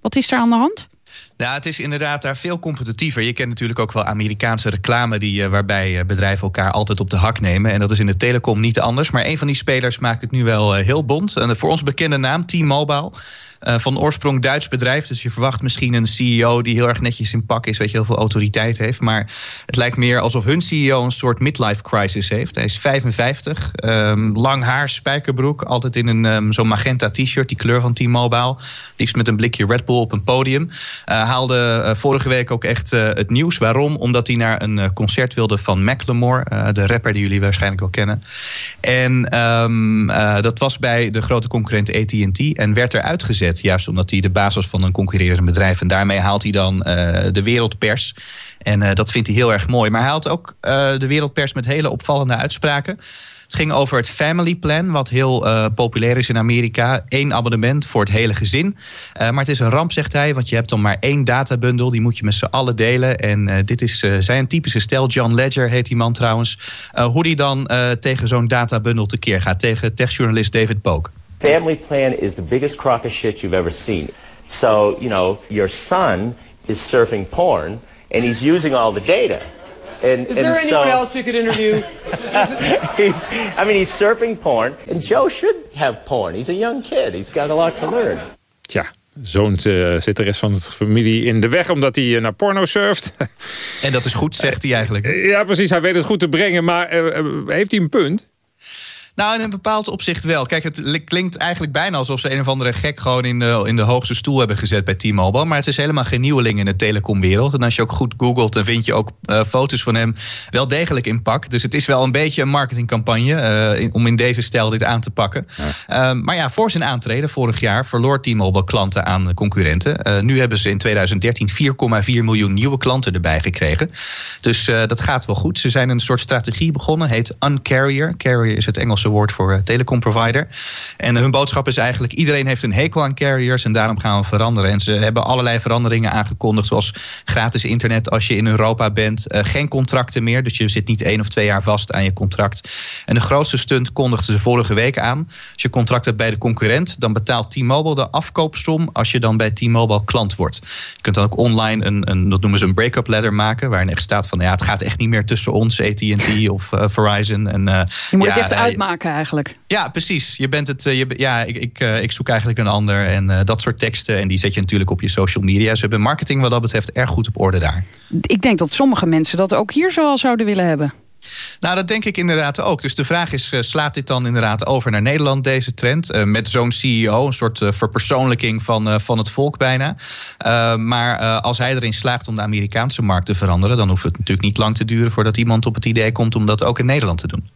Wat is daar aan de hand? Nou, het is inderdaad daar veel competitiever. Je kent natuurlijk ook wel Amerikaanse reclame... Die, uh, waarbij uh, bedrijven elkaar altijd op de hak nemen. En dat is in de telecom niet anders. Maar een van die spelers maakt het nu wel uh, heel bond. En voor ons bekende naam, T-Mobile... Van oorsprong Duits bedrijf. Dus je verwacht misschien een CEO die heel erg netjes in pak is. Weet je, heel veel autoriteit heeft. Maar het lijkt meer alsof hun CEO een soort midlife crisis heeft. Hij is 55. Um, lang haar, spijkerbroek. Altijd in een um, zo'n magenta t-shirt. Die kleur van T-Mobile. Liefst met een blikje Red Bull op een podium. Haalde uh, vorige week ook echt het nieuws. Waarom? Omdat hij naar een concert wilde van Macklemore. de rapper die jullie waarschijnlijk wel kennen. En um, dat was bij de grote concurrent AT&T. En werd er uitgezet. Juist omdat hij de basis van een concurrerend bedrijf. En daarmee haalt hij dan de wereldpers. En dat vindt hij heel erg mooi. Maar hij haalt ook de wereldpers met hele opvallende uitspraken. Het ging over het family plan, wat heel uh, populair is in Amerika. Eén abonnement voor het hele gezin. Uh, maar het is een ramp, zegt hij, want je hebt dan maar één databundel. Die moet je met z'n allen delen. En uh, dit is zijn typische stijl. John Ledger heet die man trouwens. hoe die dan tegen zo'n databundel tekeer gaat. Tegen techjournalist David Pogue. Family plan is the biggest crock of shit you've ever seen. So, you know, your son is surfing porn and he's using all the data. And, is and there so, anyone else you could interview? he's, I mean, he's surfing porn. And Joe should have porn. He's a young kid. He's got a lot to learn. Tja, zoon uh, zit de rest van de familie in de weg omdat hij uh, naar porno surft. En dat is goed, zegt hij eigenlijk. Ja, precies. Hij weet het goed te brengen. Maar uh, heeft hij een punt? Nou, in een bepaald opzicht wel. Kijk, het klinkt eigenlijk bijna alsof ze een of andere gek gewoon in de, in de hoogste stoel hebben gezet bij T-Mobile. Maar het is helemaal geen nieuweling in de telecomwereld. En als je ook goed googelt, dan vind je ook uh, foto's van hem wel degelijk in pak. Dus het is wel een beetje een marketingcampagne uh, in, om in deze stijl dit aan te pakken. Ja. Uh, maar ja, voor zijn aantreden vorig jaar verloor T-Mobile klanten aan concurrenten. Uh, nu hebben ze in 2013 4,4 miljoen nieuwe klanten erbij gekregen. Dus dat gaat wel goed. Ze zijn een soort strategie begonnen, heet Uncarrier. Carrier is het Engelse woord voor uh, telecomprovider. En hun boodschap is eigenlijk: iedereen heeft een hekel aan carriers en daarom gaan we veranderen. En ze hebben allerlei veranderingen aangekondigd, zoals gratis internet als je in Europa bent, uh, geen contracten meer. Dus je zit niet één of twee jaar vast aan je contract. En de grootste stunt kondigden ze vorige week aan. Als je contract hebt bij de concurrent, dan betaalt T-Mobile de afkoopsom als je dan bij T-Mobile klant wordt. Je kunt dan ook online een, een dat noemen ze een break-up letter maken, waarin echt staat van ja, het gaat echt niet meer tussen ons, AT&T of uh, Verizon. En, je moet ja, het echt uitmaken eigenlijk. Ja, precies. Je bent het, je, ja, ik, ik, ik zoek eigenlijk een ander en uh, dat soort teksten. En die zet je natuurlijk op je social media. Ze hebben marketing wat dat betreft erg goed op orde daar. Ik denk dat sommige mensen dat ook hier zo al zouden willen hebben. Nou, dat denk ik inderdaad ook. Dus de vraag is, uh, slaat dit dan inderdaad over naar Nederland, deze trend? Uh, met zo'n CEO, een soort uh, verpersoonlijking van, van het volk bijna. maar als hij erin slaagt om de Amerikaanse markt te veranderen... dan hoeft het natuurlijk niet lang te duren voordat iemand op het idee komt... om dat ook in Nederland te doen.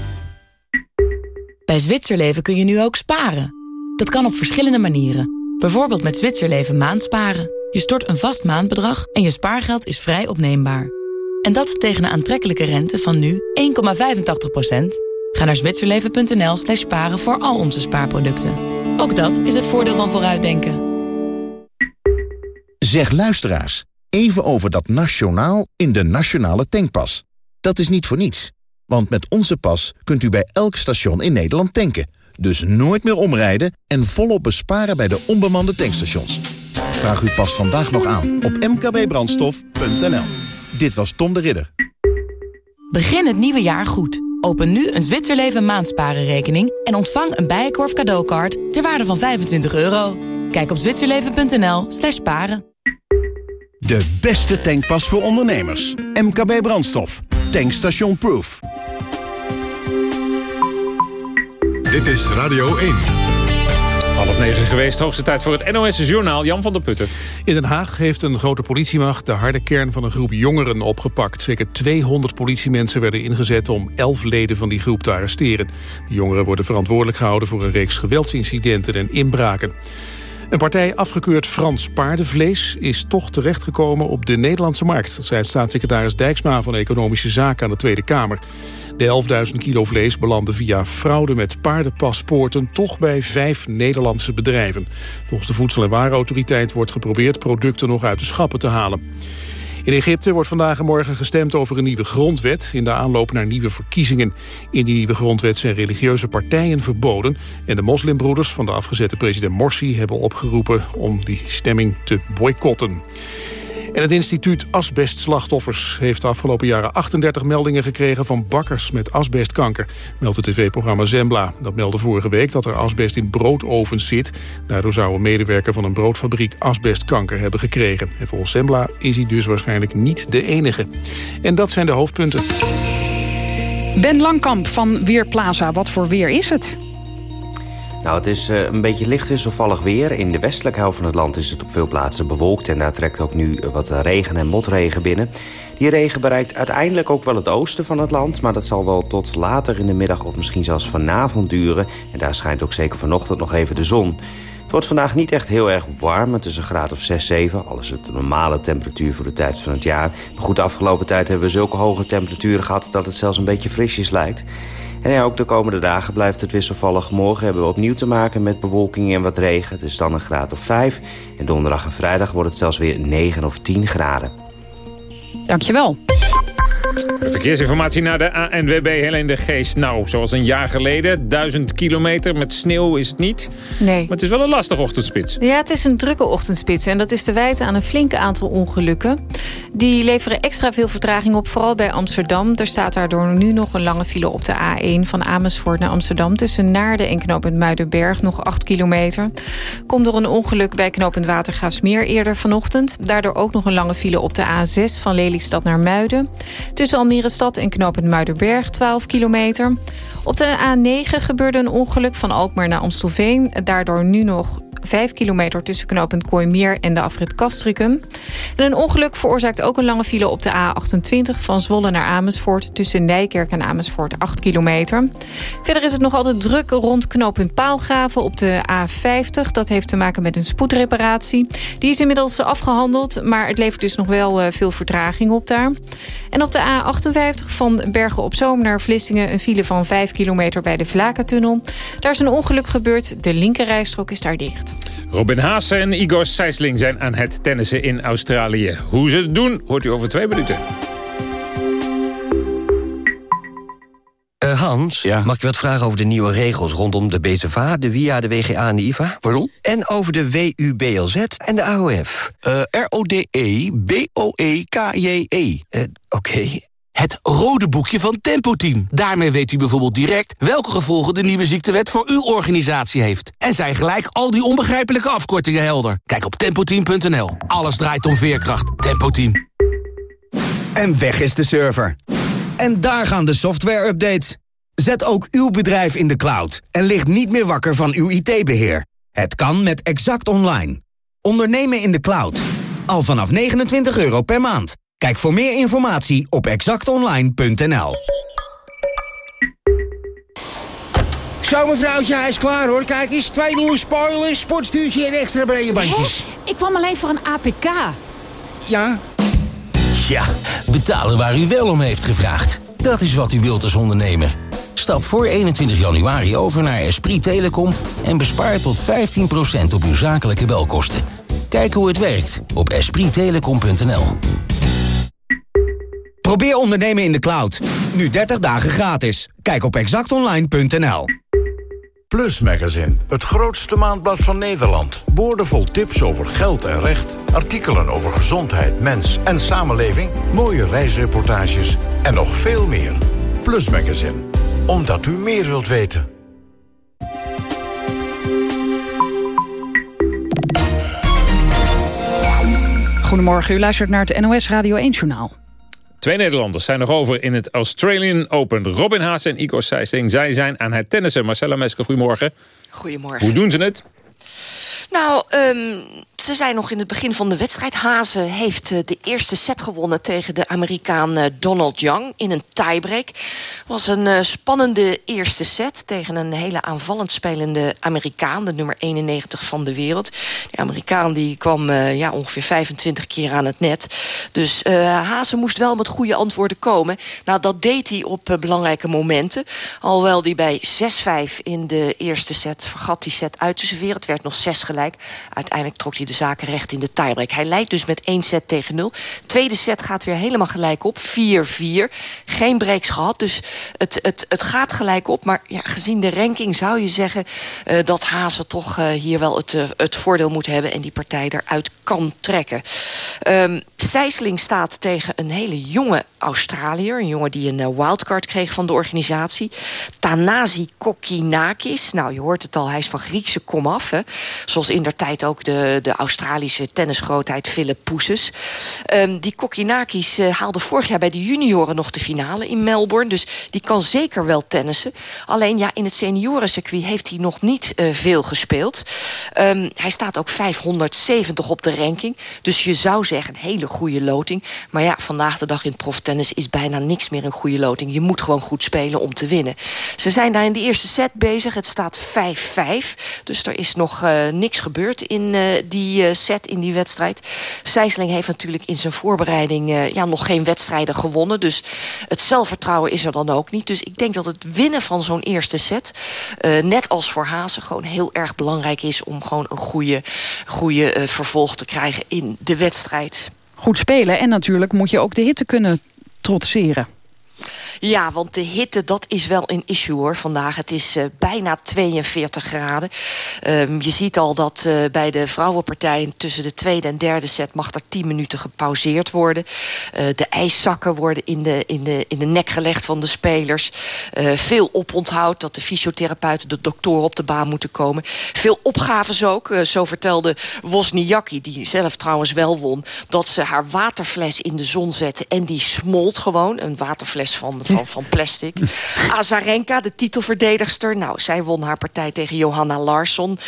Bij Zwitserleven kun je nu ook sparen. Dat kan op verschillende manieren. Bijvoorbeeld met Zwitserleven maandsparen. Je stort een vast maandbedrag en je spaargeld is vrij opneembaar. En dat tegen een aantrekkelijke rente van nu 1,85%. Ga naar zwitserleven.nl slash sparen voor al onze spaarproducten. Ook dat is het voordeel van vooruitdenken. Zeg luisteraars, even over dat nationaal in de nationale tankpas. Dat is niet voor niets. Want met onze pas kunt u bij elk station in Nederland tanken. Dus nooit meer omrijden en volop besparen bij de onbemande tankstations. Vraag uw pas vandaag nog aan op mkbbrandstof.nl. Dit was Tom de Ridder. Begin het nieuwe jaar goed. Open nu een Zwitserleven maandsparenrekening... en ontvang een Bijenkorf cadeaukaart ter waarde van 25 euro. Kijk op zwitserleven.nl slash paren. De beste tankpas voor ondernemers. MKB Brandstof. Tankstation Proof. Dit is Radio 1. Half negen geweest, hoogste tijd voor het NOS-journaal Jan van der Putten. In Den Haag heeft een grote politiemacht de harde kern van een groep jongeren opgepakt. Zeker 200 politiemensen werden ingezet om 11 leden van die groep te arresteren. De jongeren worden verantwoordelijk gehouden voor een reeks geweldsincidenten en inbraken. Een partij afgekeurd Frans paardenvlees is toch terechtgekomen op de Nederlandse markt. Zei staatssecretaris Dijksma van Economische Zaken aan de Tweede Kamer. De 11.000 kilo vlees belandde via fraude met paardenpaspoorten toch bij vijf Nederlandse bedrijven. Volgens de Voedsel- en Warenautoriteit wordt geprobeerd producten nog uit de schappen te halen. In Egypte wordt vandaag en morgen gestemd over een nieuwe grondwet... in de aanloop naar nieuwe verkiezingen. In die nieuwe grondwet zijn religieuze partijen verboden... en de moslimbroeders van de afgezette president Morsi... hebben opgeroepen om die stemming te boycotten. En het instituut Asbestslachtoffers heeft de afgelopen jaren 38 meldingen gekregen van bakkers met asbestkanker, meldt het tv-programma Zembla. Dat meldde vorige week dat er asbest in broodovens zit. Daardoor zou een medewerker van een broodfabriek asbestkanker hebben gekregen. En volgens Zembla is hij dus waarschijnlijk niet de enige. En dat zijn de hoofdpunten. Ben Langkamp van Weerplaza, wat voor weer is het? Nou, het is uh, een beetje licht wisselvallig weer. In de westelijke helft van het land is het op veel plaatsen bewolkt... en daar trekt ook nu wat regen en motregen binnen. Die regen bereikt uiteindelijk ook wel het oosten van het land... maar dat zal wel tot later in de middag of misschien zelfs vanavond duren. En daar schijnt ook zeker vanochtend nog even de zon. Het wordt vandaag niet echt heel erg warm, tussen een graad of 6, 7. Al is het de normale temperatuur voor de tijd van het jaar. Maar goed, de afgelopen tijd hebben we zulke hoge temperaturen gehad... dat het zelfs een beetje frisjes lijkt. En ja, ook de komende dagen blijft het wisselvallig. Morgen hebben we opnieuw te maken met bewolking en wat regen. Het is dan een graad of 5. En donderdag en vrijdag wordt het zelfs weer 9 of 10 graden. Dankjewel. De verkeersinformatie naar de ANWB Helene de Geest. Nou, zoals een jaar geleden, duizend kilometer met sneeuw is het niet. Nee. Maar het is wel een lastige ochtendspits. Ja, het is een drukke ochtendspits. En dat is te wijten aan een flink aantal ongelukken. Die leveren extra veel vertraging op, vooral bij Amsterdam. Er staat daardoor nu nog een lange file op de A1 van Amersfoort naar Amsterdam. Tussen Naarden en knooppunt Muidenberg, nog 8 kilometer. Komt door een ongeluk bij knooppunt Watergraafsmeer eerder vanochtend. Daardoor ook nog een lange file op de A6 van Lelystad naar Muiden. Tussen Almere Stad en knooppunt Muidenberg, 12 kilometer. Op de A9 gebeurde een ongeluk van Alkmaar naar Amstelveen. Daardoor nu nog 5 kilometer tussen knooppunt Kooimeer en de afrit Castricum. En een ongeluk veroorzaakt ook een lange file op de A28 van Zwolle naar Amersfoort... tussen Nijkerk en Amersfoort, 8 kilometer. Verder is het nog altijd druk rond knooppunt Paalgraven op de A50. Dat heeft te maken met een spoedreparatie. Die is inmiddels afgehandeld, maar het levert dus nog wel veel vertraging op daar. En op de A58 van Bergen op Zoom naar Vlissingen... een file van 5 kilometer bij de Vlakentunnel. Daar is een ongeluk gebeurd, de linkerrijstrook is daar dicht. Robin Haase en Igor Sijsling zijn aan het tennissen in Australië. Hoe ze het doen, hoort u over twee minuten. Uh, Hans, mag ik wat vragen over de nieuwe regels rondom de BZVA, de WIA, de WGA en de IVA? Pardon? En over de WUBLZ en de AOF. Uh, R-O-D-E-B-O-E-K-J-E. Uh, Oké. Het rode boekje van Tempo Team. Daarmee weet u bijvoorbeeld direct welke gevolgen de nieuwe ziektewet voor uw organisatie heeft. En zijn gelijk al die onbegrijpelijke afkortingen helder. Kijk op tempoteam.nl. Alles draait om veerkracht. Tempo Team. En weg is de server. En daar gaan de software-updates. Zet ook uw bedrijf in de cloud en ligt niet meer wakker van uw IT-beheer. Het kan met Exact Online. Ondernemen in de cloud. Al vanaf 29 euro per maand. Kijk voor meer informatie op exactonline.nl. Zo mevrouwtje, hij is klaar hoor. Kijk eens, twee nieuwe spoilers, sportstuurtje en extra brede bandjes. Ik kwam alleen voor een APK. Ja? Ja, betalen waar u wel om heeft gevraagd. Dat is wat u wilt als ondernemer. Stap voor 21 januari over naar Esprit Telecom... en bespaar tot 15% op uw zakelijke belkosten. Kijk hoe het werkt op esprittelecom.nl. Probeer ondernemen in de cloud. Nu 30 dagen gratis. Kijk op exactonline.nl. Plus Magazine, het grootste maandblad van Nederland. Boordevol tips over geld en recht, artikelen over gezondheid, mens en samenleving, mooie reisreportages en nog veel meer. Plus Magazine, omdat u meer wilt weten. Goedemorgen, u luistert naar het NOS Radio 1-journaal. Twee Nederlanders zijn nog over in het Australian Open. Robin Haas en Igor Sijsting. Zij zijn aan het tennissen. Marcella Mesker, goedemorgen. Goedemorgen. Hoe doen ze het? Nou, um, ze zijn nog in het begin van de wedstrijd. Hazen heeft uh, de eerste set gewonnen tegen de Amerikaan uh, Donald Young in een tiebreak. was een uh, spannende eerste set tegen een hele aanvallend spelende Amerikaan, de nummer 91 van de wereld. Die Amerikaan die kwam ja, ongeveer 25 keer aan het net. Dus Hazen moest wel met goede antwoorden komen. Nou, dat deed hij op belangrijke momenten. Alhoewel hij bij 6-5 in de eerste set vergat die set uit te serveren. Het werd nog 6 gelijk. Uiteindelijk trok hij de zaken recht in de tiebreak. Hij leidt dus met één set tegen nul. Tweede set gaat weer helemaal gelijk op. 4-4. Geen breaks gehad, dus het, het, het gaat gelijk op. Maar ja, gezien de ranking zou je zeggen... Uh, dat Hazen toch uh, hier wel het, uh, het voordeel moet hebben... en die partij eruit kan trekken. Um, Sijsling staat tegen een hele jonge Australiër. Een jongen die een wildcard kreeg van de organisatie. Tanasi Kokinakis. Nou, je hoort het al, hij is van Griekse komaf. Zoals in der tijd ook de, de Australische tennisgrootheid Philip Poeses. Um, die Kokinakis uh, haalde vorig jaar bij de junioren nog de finale in Melbourne. Dus die kan zeker wel tennissen. Alleen ja, in het seniorencircuit heeft hij nog niet uh, veel gespeeld. Um, hij staat ook 570 op de ranking. Dus je zou zeggen, een hele goede loting. Maar ja, vandaag de dag in proftennis is bijna niks meer een goede loting. Je moet gewoon goed spelen om te winnen. Ze zijn daar in de eerste set bezig. Het staat 5-5. Dus er is nog uh, niks gebeurd in uh, uh, set, in die wedstrijd. Sijsling heeft natuurlijk in zijn voorbereiding uh, ja, nog geen wedstrijden gewonnen. Dus het zelfvertrouwen is er dan ook niet. Dus ik denk dat het winnen van zo'n eerste set... net als voor Hazen gewoon heel erg belangrijk is... om gewoon een goede, goede vervolg te krijgen in de wedstrijd. Goed spelen en natuurlijk moet je ook de hitte kunnen trotseren. Ja, want de hitte, dat is wel een issue hoor vandaag. Het is uh, bijna 42 graden. Um, je ziet al dat uh, bij de vrouwenpartijen tussen de tweede en derde set... mag er 10 minuten gepauzeerd worden. Uh, de ijszakken worden in de, in, de, in de nek gelegd van de spelers. veel oponthoud dat de fysiotherapeuten, de doktoren op de baan moeten komen. Veel opgaves ook. zo vertelde Wozniacki, die zelf trouwens wel won... dat ze haar waterfles in de zon zette en die smolt gewoon. Een waterfles van van, van plastic. Azarenka, de titelverdedigster. Nou, zij won haar partij tegen Johanna Larsson.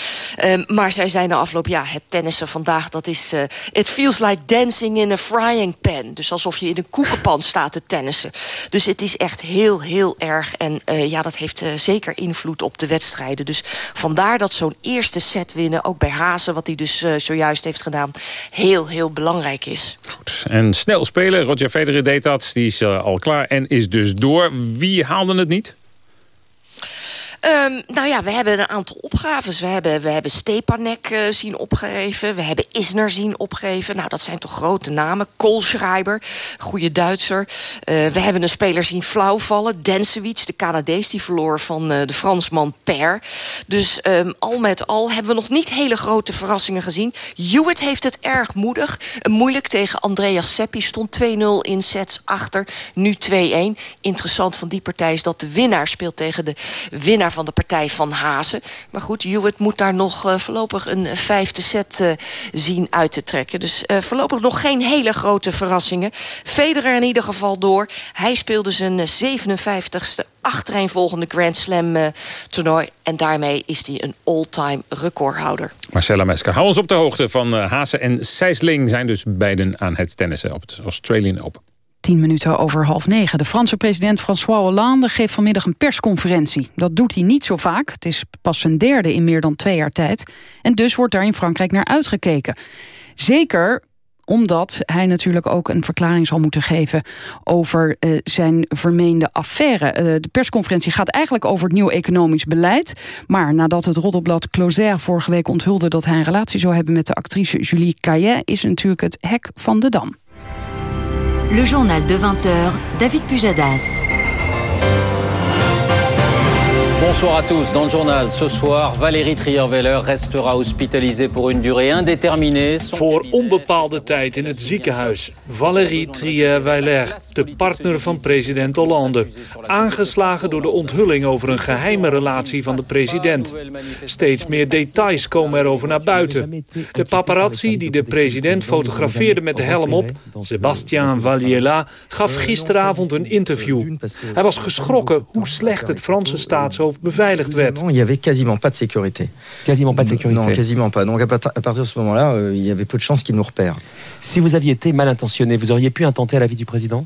Um, maar zij zei na afloop, ja, het tennissen vandaag... dat is, uh, it feels like dancing in a frying pan. Dus alsof je in een koekenpan staat te tennissen. Dus het is echt heel, heel erg. En uh, ja, dat heeft uh, zeker invloed op de wedstrijden. Dus vandaar dat zo'n eerste set winnen... ook bij Hazen, wat hij dus zojuist heeft gedaan... heel, heel belangrijk is. Goed. En snel spelen. Roger Federer deed dat. Die is al klaar en is dus door. Wie haalde het niet? Um, nou ja, we hebben een aantal opgaves. We hebben, we hebben Stepanek uh, zien opgeven. We hebben Isner zien opgeven. Nou, dat zijn toch grote namen. Koolschreiber, goede Duitser. Uh, we hebben een speler zien flauwvallen. Densewitsch, de Canadees, die verloor van uh, de Fransman Per. Dus um, al met al hebben we nog niet hele grote verrassingen gezien. Hewitt heeft het erg moedig. moeilijk tegen Andreas Seppi. Stond 2-0 in sets achter. Nu 2-1. Interessant van die partij is dat de winnaar speelt tegen de winnaar van de partij van Hazen. Maar goed, Hewitt moet daar nog uh, voorlopig een vijfde set uh, zien uit te trekken. Dus voorlopig nog geen hele grote verrassingen. Federer in ieder geval door. Hij speelde zijn 57ste achtereenvolgende Grand Slam toernooi. En daarmee is hij een all-time recordhouder. Marcella Mesker, hou ons op de hoogte van Hazen en Sijsling... zijn dus beiden aan het tennissen op het Australian Open. Tien minuten over half negen. De Franse president François Hollande geeft vanmiddag een persconferentie. Dat doet hij niet zo vaak. Het is pas zijn derde in meer dan twee jaar tijd. En dus wordt daar in Frankrijk naar uitgekeken. Zeker omdat hij natuurlijk ook een verklaring zal moeten geven... over uh, zijn vermeende affaire. Uh, de persconferentie gaat eigenlijk over het nieuw economisch beleid. Maar nadat het roddelblad Closer vorige week onthulde... dat hij een relatie zou hebben met de actrice Julie Caillet... is natuurlijk het hek van de dam. Le journal de 20h, David Pujadas. Bonsoir à tous. Dans le journal ce soir, Valérie Trierweiler restera hospitalisée pour une durée indéterminée. Voor onbepaalde tijd in het ziekenhuis. Valérie Trierweiler, de partner van president Hollande. Aangeslagen door de onthulling over een geheime relatie van de president. Steeds meer details komen erover naar buiten. De paparazzi die de president fotografeerde met de helm op, Sébastien Valiela, gaf gisteravond een interview. Hij was geschrokken hoe slecht het Franse staatshoofd beveiligd werd. Il y avait quasiment pas de sécurité. Quasiment pas de sécurité. Non, quasiment pas. Donc à partir de ce moment-là, euh, il y avait peu de chances qu'il nous repère. Si vous aviez été mal intentionné, vous auriez pu intenter à la vie du président?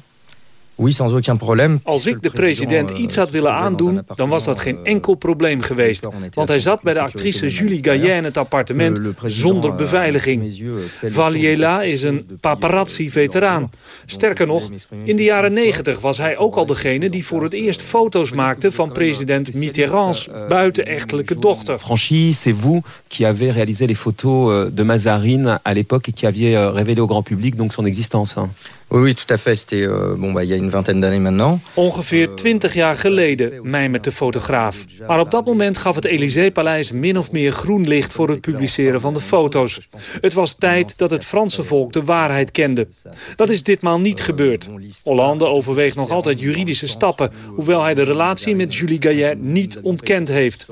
Oui, sans aucun problème. Als ik de president iets had willen aandoen, dan was dat geen enkel probleem geweest. Want hij zat bij de actrice Julie Gaillet in het appartement zonder beveiliging. Valiela is een paparazzi-veteraan. Sterker nog, in de jaren negentig was hij ook al degene die voor het eerst foto's maakte van president Mitterrand's buitenechtelijke dochter. Franchi, c'est vous qui avez réalisé les photos euh, de Mazarine à l'époque et qui aviez euh, révélé au grand public donc son existence. Oui, oui, tout à fait. C'était euh, bon, bah, il y a une vingtaine d'années maintenant. Ongeveer twintig jaar geleden, mijmert de fotograaf. Maar op dat moment gaf het Élysée-paleis min of meer groen licht voor het publiceren van de foto's. Het was tijd dat het Franse volk de waarheid kende. Dat is ditmaal niet gebeurd. Hollande overweegt nog altijd juridische stappen, hoewel hij de relatie met Julie Gaillet niet ontkend heeft.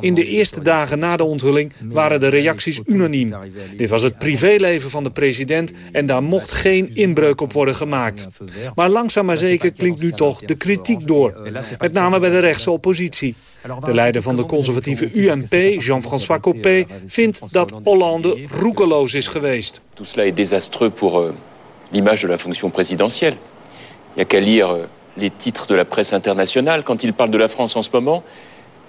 In de eerste dagen na de onthulling waren de reacties unaniem. Dit was het privéleven van de president en daar mocht geen inbreuk op worden gemaakt. Maar langzaam maar zeker klinkt nu toch de kritiek door. Met name bij de rechtse oppositie. De leider van de conservatieve UMP, Jean-François Copé, vindt dat Hollande roekeloos is geweest. Tout cela est désastreux pour euh, l'image de la fonction présidentielle. Il n'y a qu'à lire euh, les titres de la presse internationale quand il parle de la France en ce moment.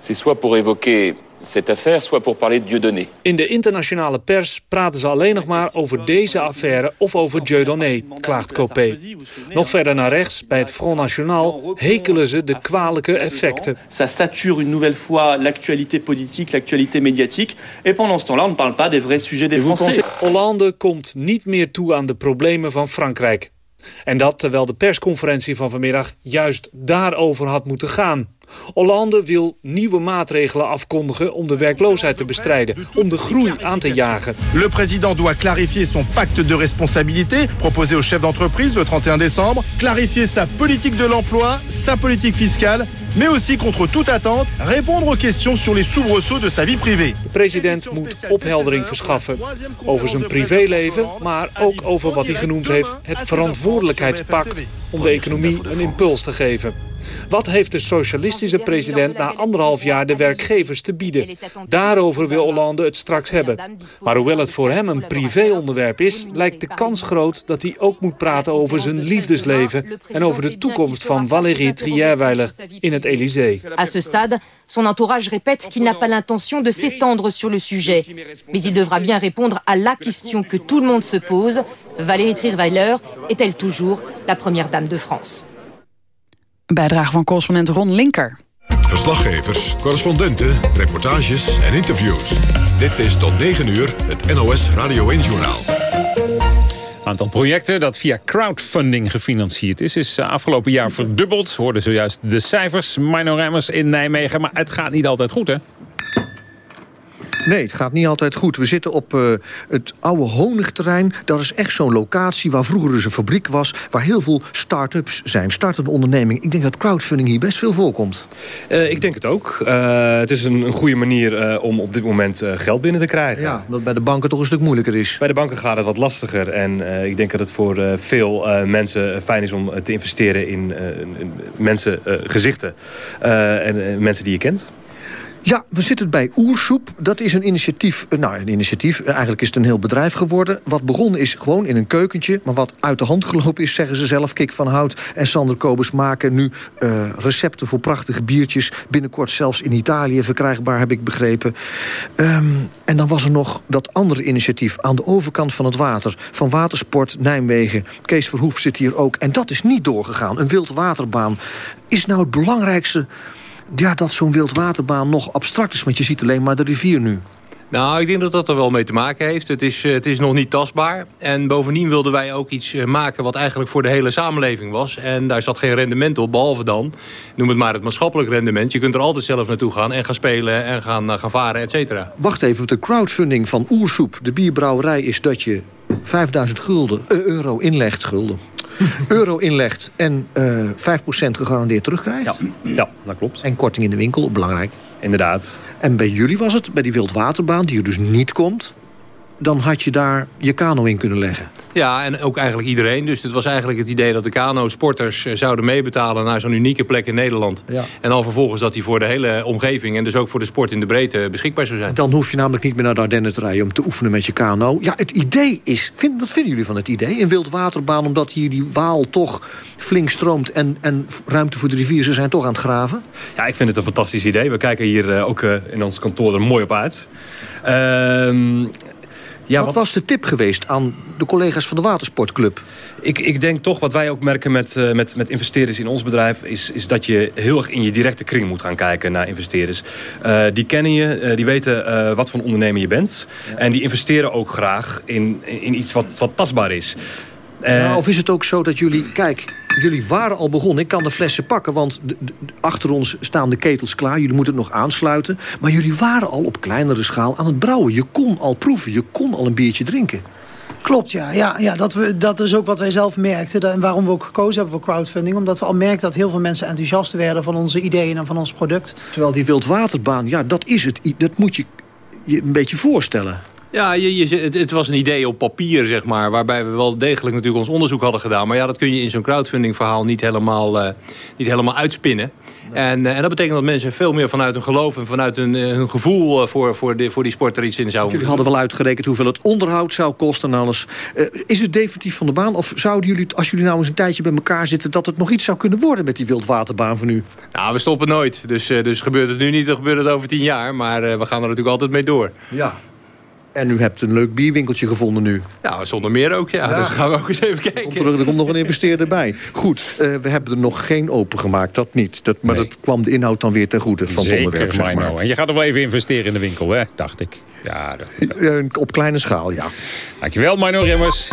C'est soit pour évoquer cette affaire, soit pour parler de Dieudonné. In de internationale pers praten ze alleen nog maar over deze affaire of over Dieudonné, klaagt Copé. Nog verder naar rechts, bij het Front National, hekelen ze de kwalijke effecten. Ça sature une nouvelle fois l'actualité politique, l'actualité médiatique. Et pendant ce temps-là, on ne parle pas des vrais sujets des Français. Hollande komt niet meer toe aan de problemen van Frankrijk. En dat terwijl de persconferentie van vanmiddag juist daarover had moeten gaan. Hollande wil nieuwe maatregelen afkondigen om de werkloosheid te bestrijden, om de groei aan te jagen. Le président doit clarifier son pacte de responsabilité proposé aux chefs d'entreprise le 31 décembre, clarifier sa politique de l'emploi, sa politique fiscale, mais aussi contre toute attente répondre aux questions sur les soubresauts de sa vie privée. De president moet opheldering verschaffen over zijn privéleven, maar ook over wat hij genoemd heeft het verantwoordelijkheidspact om de economie een impuls te geven. Wat heeft de socialistische president na anderhalf jaar de werkgevers te bieden? Daarover wil Hollande het straks hebben. Maar hoewel het voor hem een privéonderwerp is... lijkt de kans groot dat hij ook moet praten over zijn liefdesleven... en over de toekomst van Valérie Trierweiler in het Élysée. À ce stade, son entourage répète qu'il n'a pas l'intention de s'étendre sur le sujet. Mais il devra bien répondre à la question que tout le monde se pose. Valérie Trierweiler est-elle toujours la première dame de France Een bijdrage van correspondent Ron Linker. Verslaggevers, correspondenten, reportages en interviews. Dit is tot 9 uur het NOS Radio 1-journaal. Aantal projecten dat via crowdfunding gefinancierd is... is eh, afgelopen jaar verdubbeld. We hoorden zojuist de cijfers. Mino Remmers in Nijmegen. Maar het gaat niet altijd goed, hè? Nee, het gaat niet altijd goed. We zitten op uh, het oude honigterrein. Dat is echt zo'n locatie waar vroeger dus een fabriek was... waar heel veel start-ups zijn, startende ondernemingen. Ik denk dat crowdfunding hier best veel voorkomt. Uh, ik denk het ook. Uh, het is een, een goede manier om op dit moment geld binnen te krijgen. Ja, dat bij de banken toch een stuk moeilijker is. Bij de banken gaat het wat lastiger. En ik denk dat het voor veel mensen fijn is om te investeren in, in mensen, gezichten. en mensen die je kent. Ja, we zitten bij Oersoep. Dat is een initiatief, eh, nou een initiatief, eh, eigenlijk is het een heel bedrijf geworden. Wat begonnen is gewoon in een keukentje, maar wat uit de hand gelopen is, zeggen ze zelf. Kik van Hout en Sander Kobus maken nu uh, recepten voor prachtige biertjes. Binnenkort zelfs in Italië verkrijgbaar, heb ik begrepen. Um, en dan was er nog dat andere initiatief aan de overkant van het water. Van Watersport Nijmegen. Kees Verhoef zit hier ook. En dat is niet doorgegaan. Een wildwaterbaan is nou het belangrijkste ja, dat zo'n wildwaterbaan nog abstract is. Want je ziet alleen maar de rivier nu. Nou, ik denk dat dat er wel mee te maken heeft. Het is, eh, het is nog niet tastbaar. En bovendien wilden wij ook iets eh, maken wat eigenlijk voor de hele samenleving was. En daar zat geen rendement op, behalve dan, noem het maar het maatschappelijk rendement. Je kunt er altijd zelf naartoe gaan en gaan spelen en gaan, eh, gaan varen, et cetera. Wacht even, de crowdfunding van Oersoep, de bierbrouwerij, is dat je 5000 gulden, euro inlegt, gulden, euro inlegt en uh, 5% gegarandeerd terugkrijgt. Ja. ja, dat klopt. En korting in de winkel, belangrijk. Inderdaad. En bij jullie was het, bij die wildwaterbaan, die er dus niet komt dan had je daar je kano in kunnen leggen. Ja, en ook eigenlijk iedereen. Dus het was eigenlijk het idee dat de kano-sporters eh, zouden meebetalen... naar zo'n unieke plek in Nederland. Ja. En dan vervolgens dat die voor de hele omgeving... en dus ook voor de sport in de breedte beschikbaar zou zijn. Dan hoef je namelijk niet meer naar de Ardennen te rijden... om te oefenen met je kano. Ja, het idee is... Vind, wat vinden jullie van het idee? Een wildwaterbaan, omdat hier die Waal toch flink stroomt... en, en ruimte voor de rivier, ze zijn toch aan het graven? Ja, ik vind het een fantastisch idee. We kijken hier eh, ook uh, in ons kantoor er mooi op uit. Ehm ja, wat, was de tip geweest aan de collega's van de Watersportclub? Ik, ik denk toch, wat wij ook merken met, uh, met, met investeerders in ons bedrijf... Is, is dat je heel erg in je directe kring moet gaan kijken naar investeerders. Uh, die kennen je, uh, die weten wat voor ondernemer je bent. Ja. En die investeren ook graag in, in iets wat, wat tastbaar is. Nou, of is het ook zo dat jullie... Kijk, jullie waren al begonnen. Ik kan de flessen pakken, want de, de, achter ons staan de ketels klaar. Jullie moeten het nog aansluiten. Maar jullie waren al op kleinere schaal aan het brouwen. Je kon al proeven, je kon al een biertje drinken. Klopt, ja. ja, ja dat, we, dat is ook wat wij zelf merkten. En waarom we ook gekozen hebben voor crowdfunding. Omdat we al merkten dat heel veel mensen enthousiast werden... van onze ideeën en van ons product. Terwijl die wildwaterbaan, ja, dat is het. Dat moet je je een beetje voorstellen. Ja, je, je, het, het, was een idee op papier, zeg maar. Waarbij we wel degelijk natuurlijk ons onderzoek hadden gedaan. Maar ja, dat kun je in zo'n crowdfunding verhaal niet helemaal, uh, niet helemaal uitspinnen. En, uh, en dat betekent dat mensen veel meer vanuit hun geloof en vanuit hun, uh, hun gevoel voor, voor, de, voor die sport er iets in zouden Jullie hadden wel uitgerekend hoeveel het onderhoud zou kosten en alles. is het definitief van de baan? Of zouden jullie, als jullie nou eens een tijdje bij elkaar zitten... dat het nog iets zou kunnen worden met die wildwaterbaan van nu? Nou, we stoppen nooit. Dus, dus gebeurt het nu niet, dan gebeurt het over tien jaar. Maar we gaan er natuurlijk altijd mee door. Ja. En u hebt een leuk bierwinkeltje gevonden nu. Ja, zonder meer ook, ja. ja. Dus gaan we ook eens even kijken. Komt er, er, komt nog een investeerder bij. Goed, uh, we hebben er nog geen opengemaakt, dat niet. Dat, maar nee. dat kwam de inhoud dan weer ten goede van Zeker, het onderwerp. Zeg maar. En je gaat er wel even investeren in de winkel, hè, dacht ik. Ja, dat, dat... Op kleine schaal, ja. Dankjewel, Mino Remmers.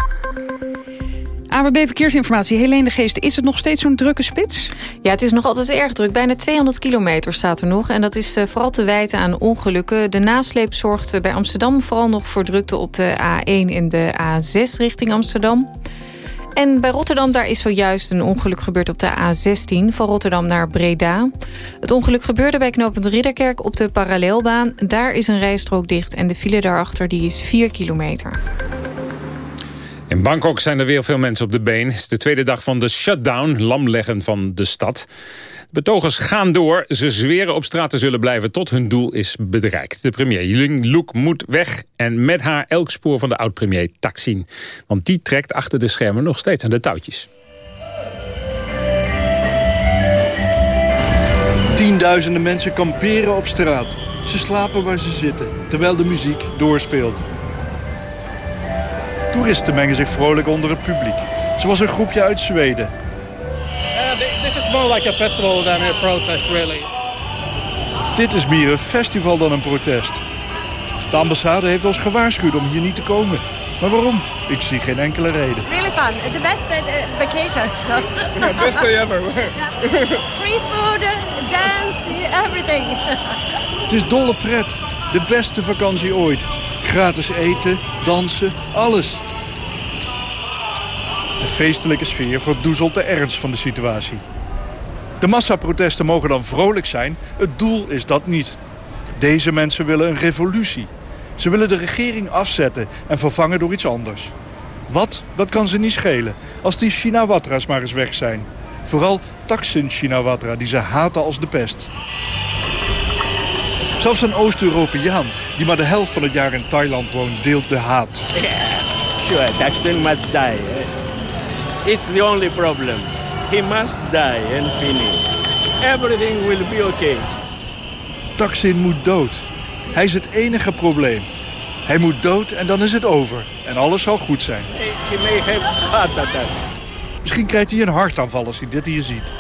AWB Verkeersinformatie, Helene de Geest. Is het nog steeds zo'n drukke spits? Ja, het is nog altijd erg druk. Bijna 200 kilometer staat er nog. En dat is uh, vooral te wijten aan ongelukken. De nasleep zorgt uh, bij Amsterdam vooral nog voor drukte op de A1 en de A6 richting Amsterdam. En bij Rotterdam daar is zojuist een ongeluk gebeurd op de A16... van Rotterdam naar Breda. Het ongeluk gebeurde bij knooppunt Ridderkerk op de parallelbaan. Daar is een rijstrook dicht en de file daarachter die is 4 kilometer. In Bangkok zijn er weer veel mensen op de been. Het is de tweede dag van de shutdown, lamleggen van de stad. De betogers gaan door. Ze zweren op straat te zullen blijven tot hun doel is bereikt. De premier Ying Loek moet weg en met haar elk spoor van de oud-premier Taksin. Want die trekt achter de schermen nog steeds aan de touwtjes. Tienduizenden mensen kamperen op straat. Ze slapen waar ze zitten, terwijl de muziek doorspeelt. Toeristen mengen zich vrolijk onder het publiek. Zoals een groepje uit Zweden. Uh, this is more like a festival than a protest, really. Dit is meer een festival dan een protest. De ambassade heeft ons gewaarschuwd om hier niet te komen. Maar waarom? Ik zie geen enkele reden. Really fun. The best uh, vacation. So. Best day ever. Free food, dance, everything. Het is dolle pret. De beste vakantie ooit. Gratis eten, dansen, alles. De feestelijke sfeer verdoezelt de ernst van de situatie. De massaprotesten mogen dan vrolijk zijn. Het doel is dat niet. Deze mensen willen een revolutie. Ze willen de regering afzetten en vervangen door iets anders. Wat? Dat kan ze niet schelen. Als die Shinawatras maar eens weg zijn. Vooral Taksin Shinawatra, die ze haten als de pest. Zelfs een Oost-Europeaan, die maar de helft van het jaar in Thailand woont, deelt de haat. Sure, Taksin must die. It's the only problem. He must die and finish. Everything will be okay. Taksin moet dood. Hij is het enige probleem. Hij moet dood en dan is het over. En alles zal goed zijn. He may have heart attack. Misschien krijgt hij een hartaanval als hij dit hier ziet.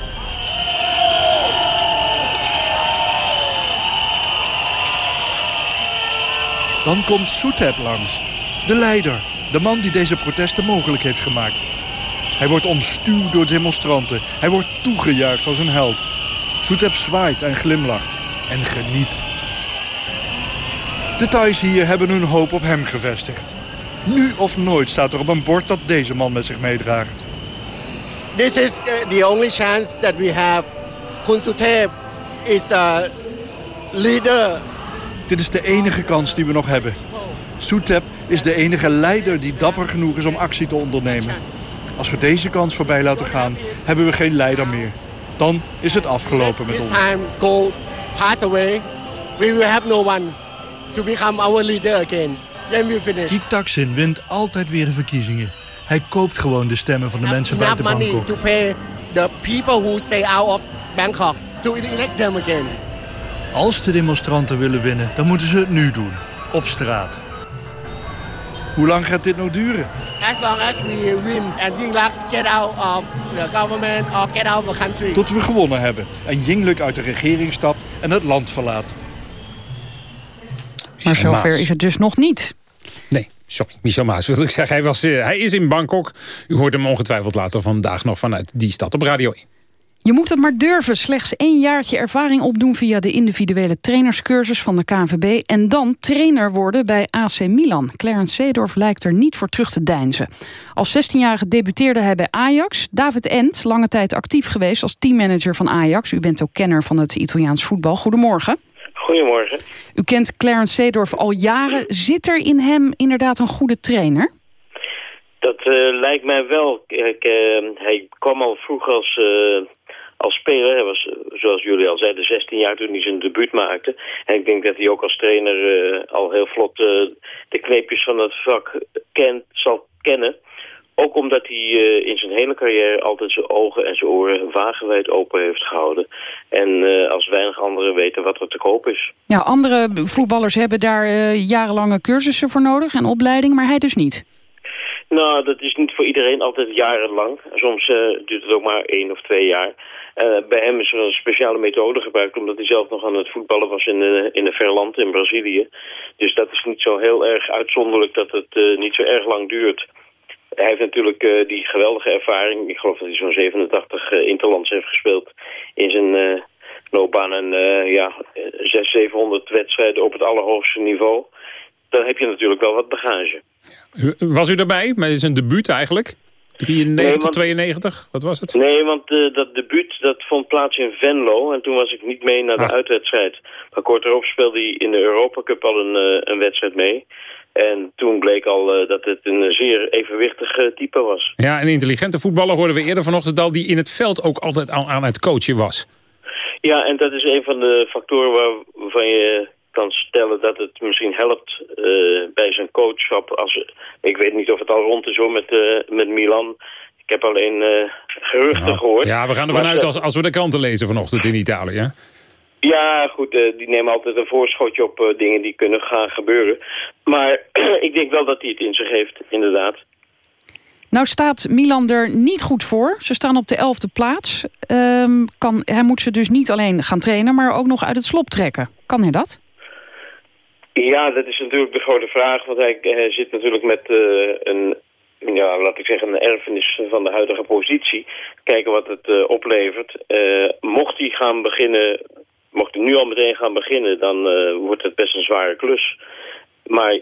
Dan komt Soetep langs. De leider. De man die deze protesten mogelijk heeft gemaakt. Hij wordt omstuwd door demonstranten. Hij wordt toegejuicht als een held. Soetep zwaait en glimlacht. En geniet. De Thais hier hebben hun hoop op hem gevestigd. Nu of nooit staat er op een bord dat deze man met zich meedraagt. This is uh, the only chance that we have. Khun Suthep is a leader. Dit is de enige kans die we nog hebben. Soetep is de enige leider die dapper genoeg is om actie te ondernemen. Als we deze kans voorbij laten gaan, hebben we geen leider meer. Dan is het afgelopen met ons. time go pass away. We will have no one to become our leader again. Then we finish. Die Taksin wint altijd weer de verkiezingen. Hij koopt gewoon de stemmen van de mensen buiten Bangkok. to pay the people who stay out of Bangkok to elect them again. Als de demonstranten willen winnen, dan moeten ze het nu doen. Op straat. Hoe lang gaat dit nog duren? As long as we win and Yingluck get out of the government or get out of the country. Tot we gewonnen hebben. En Yingluck uit de regering stapt en het land verlaat. Maar zover is het dus nog niet. Nee, sorry, Michel Maas wil ik zeggen. Hij, was, eh, hij is in Bangkok. U hoort hem ongetwijfeld later vandaag nog vanuit die stad op Radio 1. Je moet het maar durven. Slechts één jaartje ervaring opdoen via de individuele trainerscursus van de KNVB... en dan trainer worden bij AC Milan. Clarence Seedorf lijkt er niet voor terug te deinzen. Als 16-jarige debuteerde hij bij Ajax. David Ent, lange tijd actief geweest als teammanager van Ajax. U bent ook kenner van het Italiaans voetbal. Goedemorgen. Goedemorgen. U kent Clarence Seedorf al jaren. Zit er in hem inderdaad een goede trainer? Dat eh, lijkt mij wel. Kijk, eh, hij kwam al vroeg als, eh, als speler. Hij was, eh, zoals jullie al zeiden, 16 jaar toen hij zijn debuut maakte. En ik denk dat hij ook als trainer eh, al heel vlot eh, de kneepjes van het vak kent, zal kennen. Ook omdat hij in zijn hele carrière altijd zijn ogen en zijn oren wagenwijd open heeft gehouden. En als weinig anderen weten wat er te koop is. Ja, andere voetballers hebben daar jarenlange cursussen voor nodig en opleiding, maar hij dus niet. Nou, dat is niet voor iedereen altijd jarenlang. Soms duurt het ook maar één of twee jaar. Eh, bij hem is er een speciale methode gebruikt... omdat hij zelf nog aan het voetballen was in, een in een ver land, in Brazilië. Dus dat is niet zo heel erg uitzonderlijk dat het eh, niet zo erg lang duurt. Hij heeft natuurlijk die geweldige ervaring. Ik geloof dat hij zo'n 87 eh, interlands heeft gespeeld in zijn loopbaan. En ja, 600, 700 wedstrijden op het allerhoogste niveau. Dan heb je natuurlijk wel wat bagage. Was u erbij met zijn debuut eigenlijk? 93, Nee, want- 92, wat was het? Nee, want eh, dat debuut dat vond plaats in Venlo. En toen was ik niet mee naar de Ah. uitwedstrijd. Maar kort erop speelde hij in de Europa Cup al een, eh, een wedstrijd mee. En toen bleek al eh, dat het een zeer evenwichtig type was. Ja, een intelligente voetballer hoorden we eerder vanochtend al... die in het veld ook altijd al aan het coachen was. Ja, en dat is een van de factoren waar- waarvan je kan stellen dat het misschien helpt eh, bij zijn coachschap. Als, ik weet niet of het al rond is hoor met, eh, met Milan. Ik heb alleen eh, geruchten gehoord. Ja, we gaan ervan uit als, als we de kranten lezen vanochtend in Italië. Ja, goed, eh, die nemen altijd een voorschotje op eh, dingen die kunnen gaan gebeuren. Maar ik denk wel dat hij het in zich heeft, inderdaad. Nou staat Milan er niet goed voor. Ze staan op de elfde plaats. Ehm, kan, hij moet ze dus niet alleen gaan trainen, maar ook nog uit het slop trekken. Kan hij dat? Ja, dat is natuurlijk de grote vraag. Want hij, hij zit natuurlijk met uh, een, ja, laat ik zeggen, een erfenis van de huidige positie. Kijken wat het uh, oplevert. Mocht hij gaan beginnen, mocht hij nu al meteen gaan beginnen, dan wordt het best een zware klus. Maar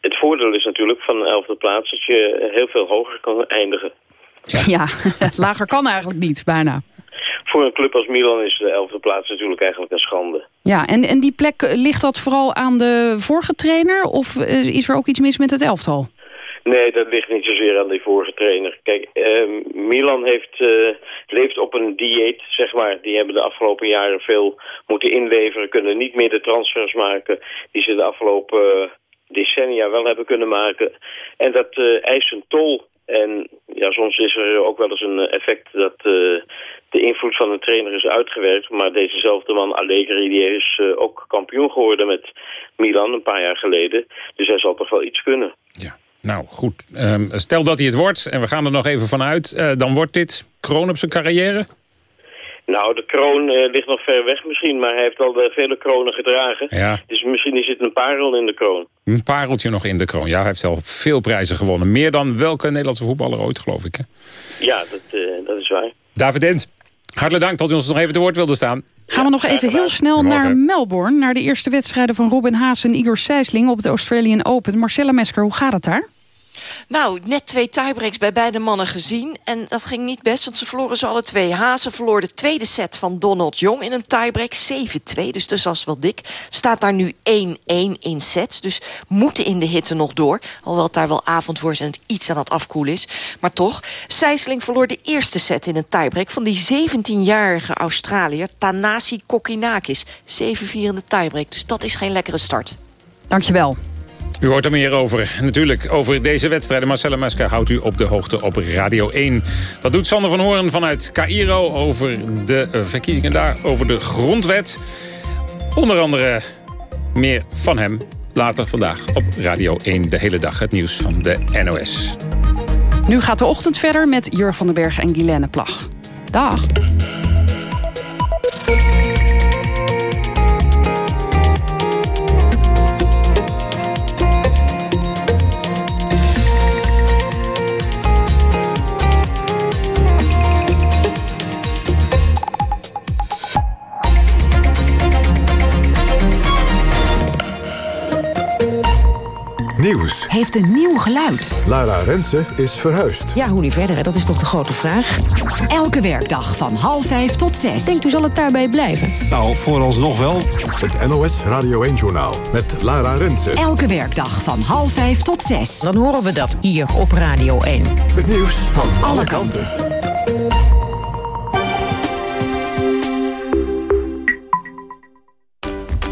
het voordeel is natuurlijk van een elfde plaats dat je heel veel hoger kan eindigen. Ja, lager kan eigenlijk niet, bijna. Voor een club als Milan is de elfde plaats natuurlijk eigenlijk een schande. Ja, en, en die plek, ligt dat vooral aan de vorige trainer? Of is er ook iets mis met het elftal? Nee, dat ligt niet zozeer aan die vorige trainer. Kijk, eh, Milan heeft, uh, leeft op een dieet, zeg maar. Die hebben de afgelopen jaren veel moeten inleveren. Kunnen niet meer de transfers maken die ze de afgelopen decennia wel hebben kunnen maken. En dat eist een tol. En ja, soms is er ook wel eens een effect dat uh, de invloed van een trainer is uitgewerkt. Maar dezezelfde man, Allegri, die is uh, ook kampioen geworden met Milan een paar jaar geleden. Dus hij zal toch wel iets kunnen. Ja. Nou, goed. Um, stel dat hij het wordt, en we gaan er nog even vanuit... Uh, dan wordt dit kroon op zijn carrière? Nou, de kroon uh, ligt nog ver weg misschien, maar hij heeft al de vele kronen gedragen. Ja. Dus misschien zit een parel in de kroon. Een pareltje nog in de kroon. Ja, hij heeft zelf veel prijzen gewonnen. Meer dan welke Nederlandse voetballer ooit, geloof ik. Hè? Ja, dat, uh, dat is waar. David Dent, hartelijk dank dat u ons nog even te woord wilde staan. Gaan we nog even heel snel naar Melbourne... naar de eerste wedstrijden van Robin Haas en Igor Sijsling... op het Australian Open. Marcella Mesker, hoe gaat het daar? Nou, net twee tiebreaks bij beide mannen gezien. En dat ging niet best, want ze verloren ze alle twee. Hazen verloor de tweede set van Donald Jong in een tiebreak. 7-2, dus dat was wel dik. Staat daar nu 1-1 in sets. Dus moeten in de hitte nog door. Alhoewel het daar wel avond wordt en het iets aan het afkoelen is. Maar toch, Sijsling verloor de eerste set in een tiebreak... van die 17-jarige Australiër Tanasi Kokinakis. 7-4 in de tiebreak, dus dat is geen lekkere start. Dankjewel. U hoort er meer over. Natuurlijk over deze wedstrijden. Marcella Mesker houdt u op de hoogte op Radio 1. Dat doet Sander van Hoorn vanuit Cairo over de verkiezingen daar. Over de grondwet. Onder andere meer van hem later vandaag op Radio 1. De hele dag het nieuws van de NOS. Nu gaat de ochtend verder met Jur van den Berg en Guilaine Plag. Dag. Nieuws. Heeft een nieuw geluid. Lara Rensen is verhuisd. Ja, hoe nu verder, hè? dat is toch de grote vraag. Elke werkdag van half vijf tot zes. Denkt u zal het daarbij blijven? Nou, vooralsnog wel. Het NOS Radio 1-journaal met Lara Rensen. Elke werkdag van half vijf tot zes. Dan horen we dat hier op Radio 1. Het nieuws van, van alle kanten.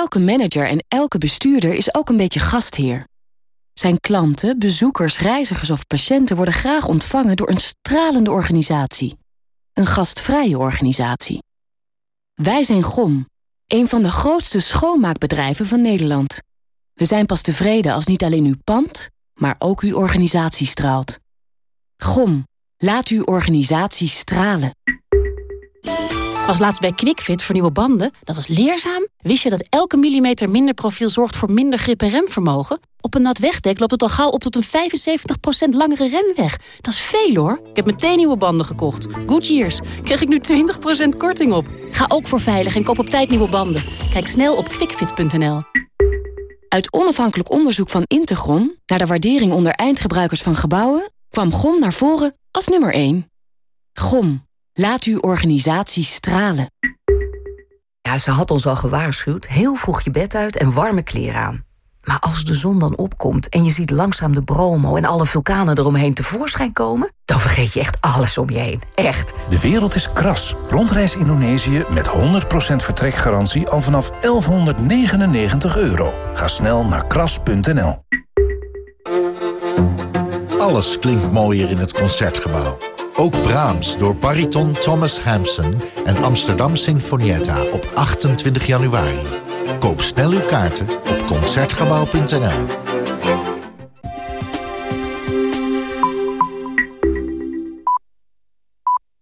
Elke manager en elke bestuurder is ook een beetje gastheer. Zijn klanten, bezoekers, reizigers of patiënten worden graag ontvangen door een stralende organisatie. Een gastvrije organisatie. Wij zijn GOM, een van de grootste schoonmaakbedrijven van Nederland. We zijn pas tevreden als niet alleen uw pand, maar ook uw organisatie straalt. GOM, laat uw organisatie stralen. Was laatst bij QuickFit voor nieuwe banden. Dat was leerzaam. Wist je dat elke millimeter minder profiel zorgt voor minder grip en remvermogen? Op een nat wegdek loopt het al gauw op tot een 75% langere remweg. Dat is veel hoor. Ik heb meteen nieuwe banden gekocht. Goodyears. Krijg ik nu 20% korting op. Ga ook voor veilig en koop op tijd nieuwe banden. Kijk snel op quickfit.nl. Uit onafhankelijk onderzoek van Intergrom... naar de waardering onder eindgebruikers van gebouwen... kwam GOM naar voren als nummer 1. GOM. Laat uw organisatie stralen. Ja, ze had ons al gewaarschuwd. Heel vroeg je bed uit en warme kleren aan. Maar als de zon dan opkomt en je ziet langzaam de Bromo... en alle vulkanen eromheen tevoorschijn komen... dan vergeet je echt alles om je heen. Echt. De wereld is kras. Rondreis Indonesië met 100% vertrekgarantie al vanaf 1199 euro. Ga snel naar kras.nl. Alles klinkt mooier in het Concertgebouw. Ook Brahms door bariton Thomas Hampson en Amsterdam Sinfonietta op 28 januari. Koop snel uw kaarten op Concertgebouw.nl.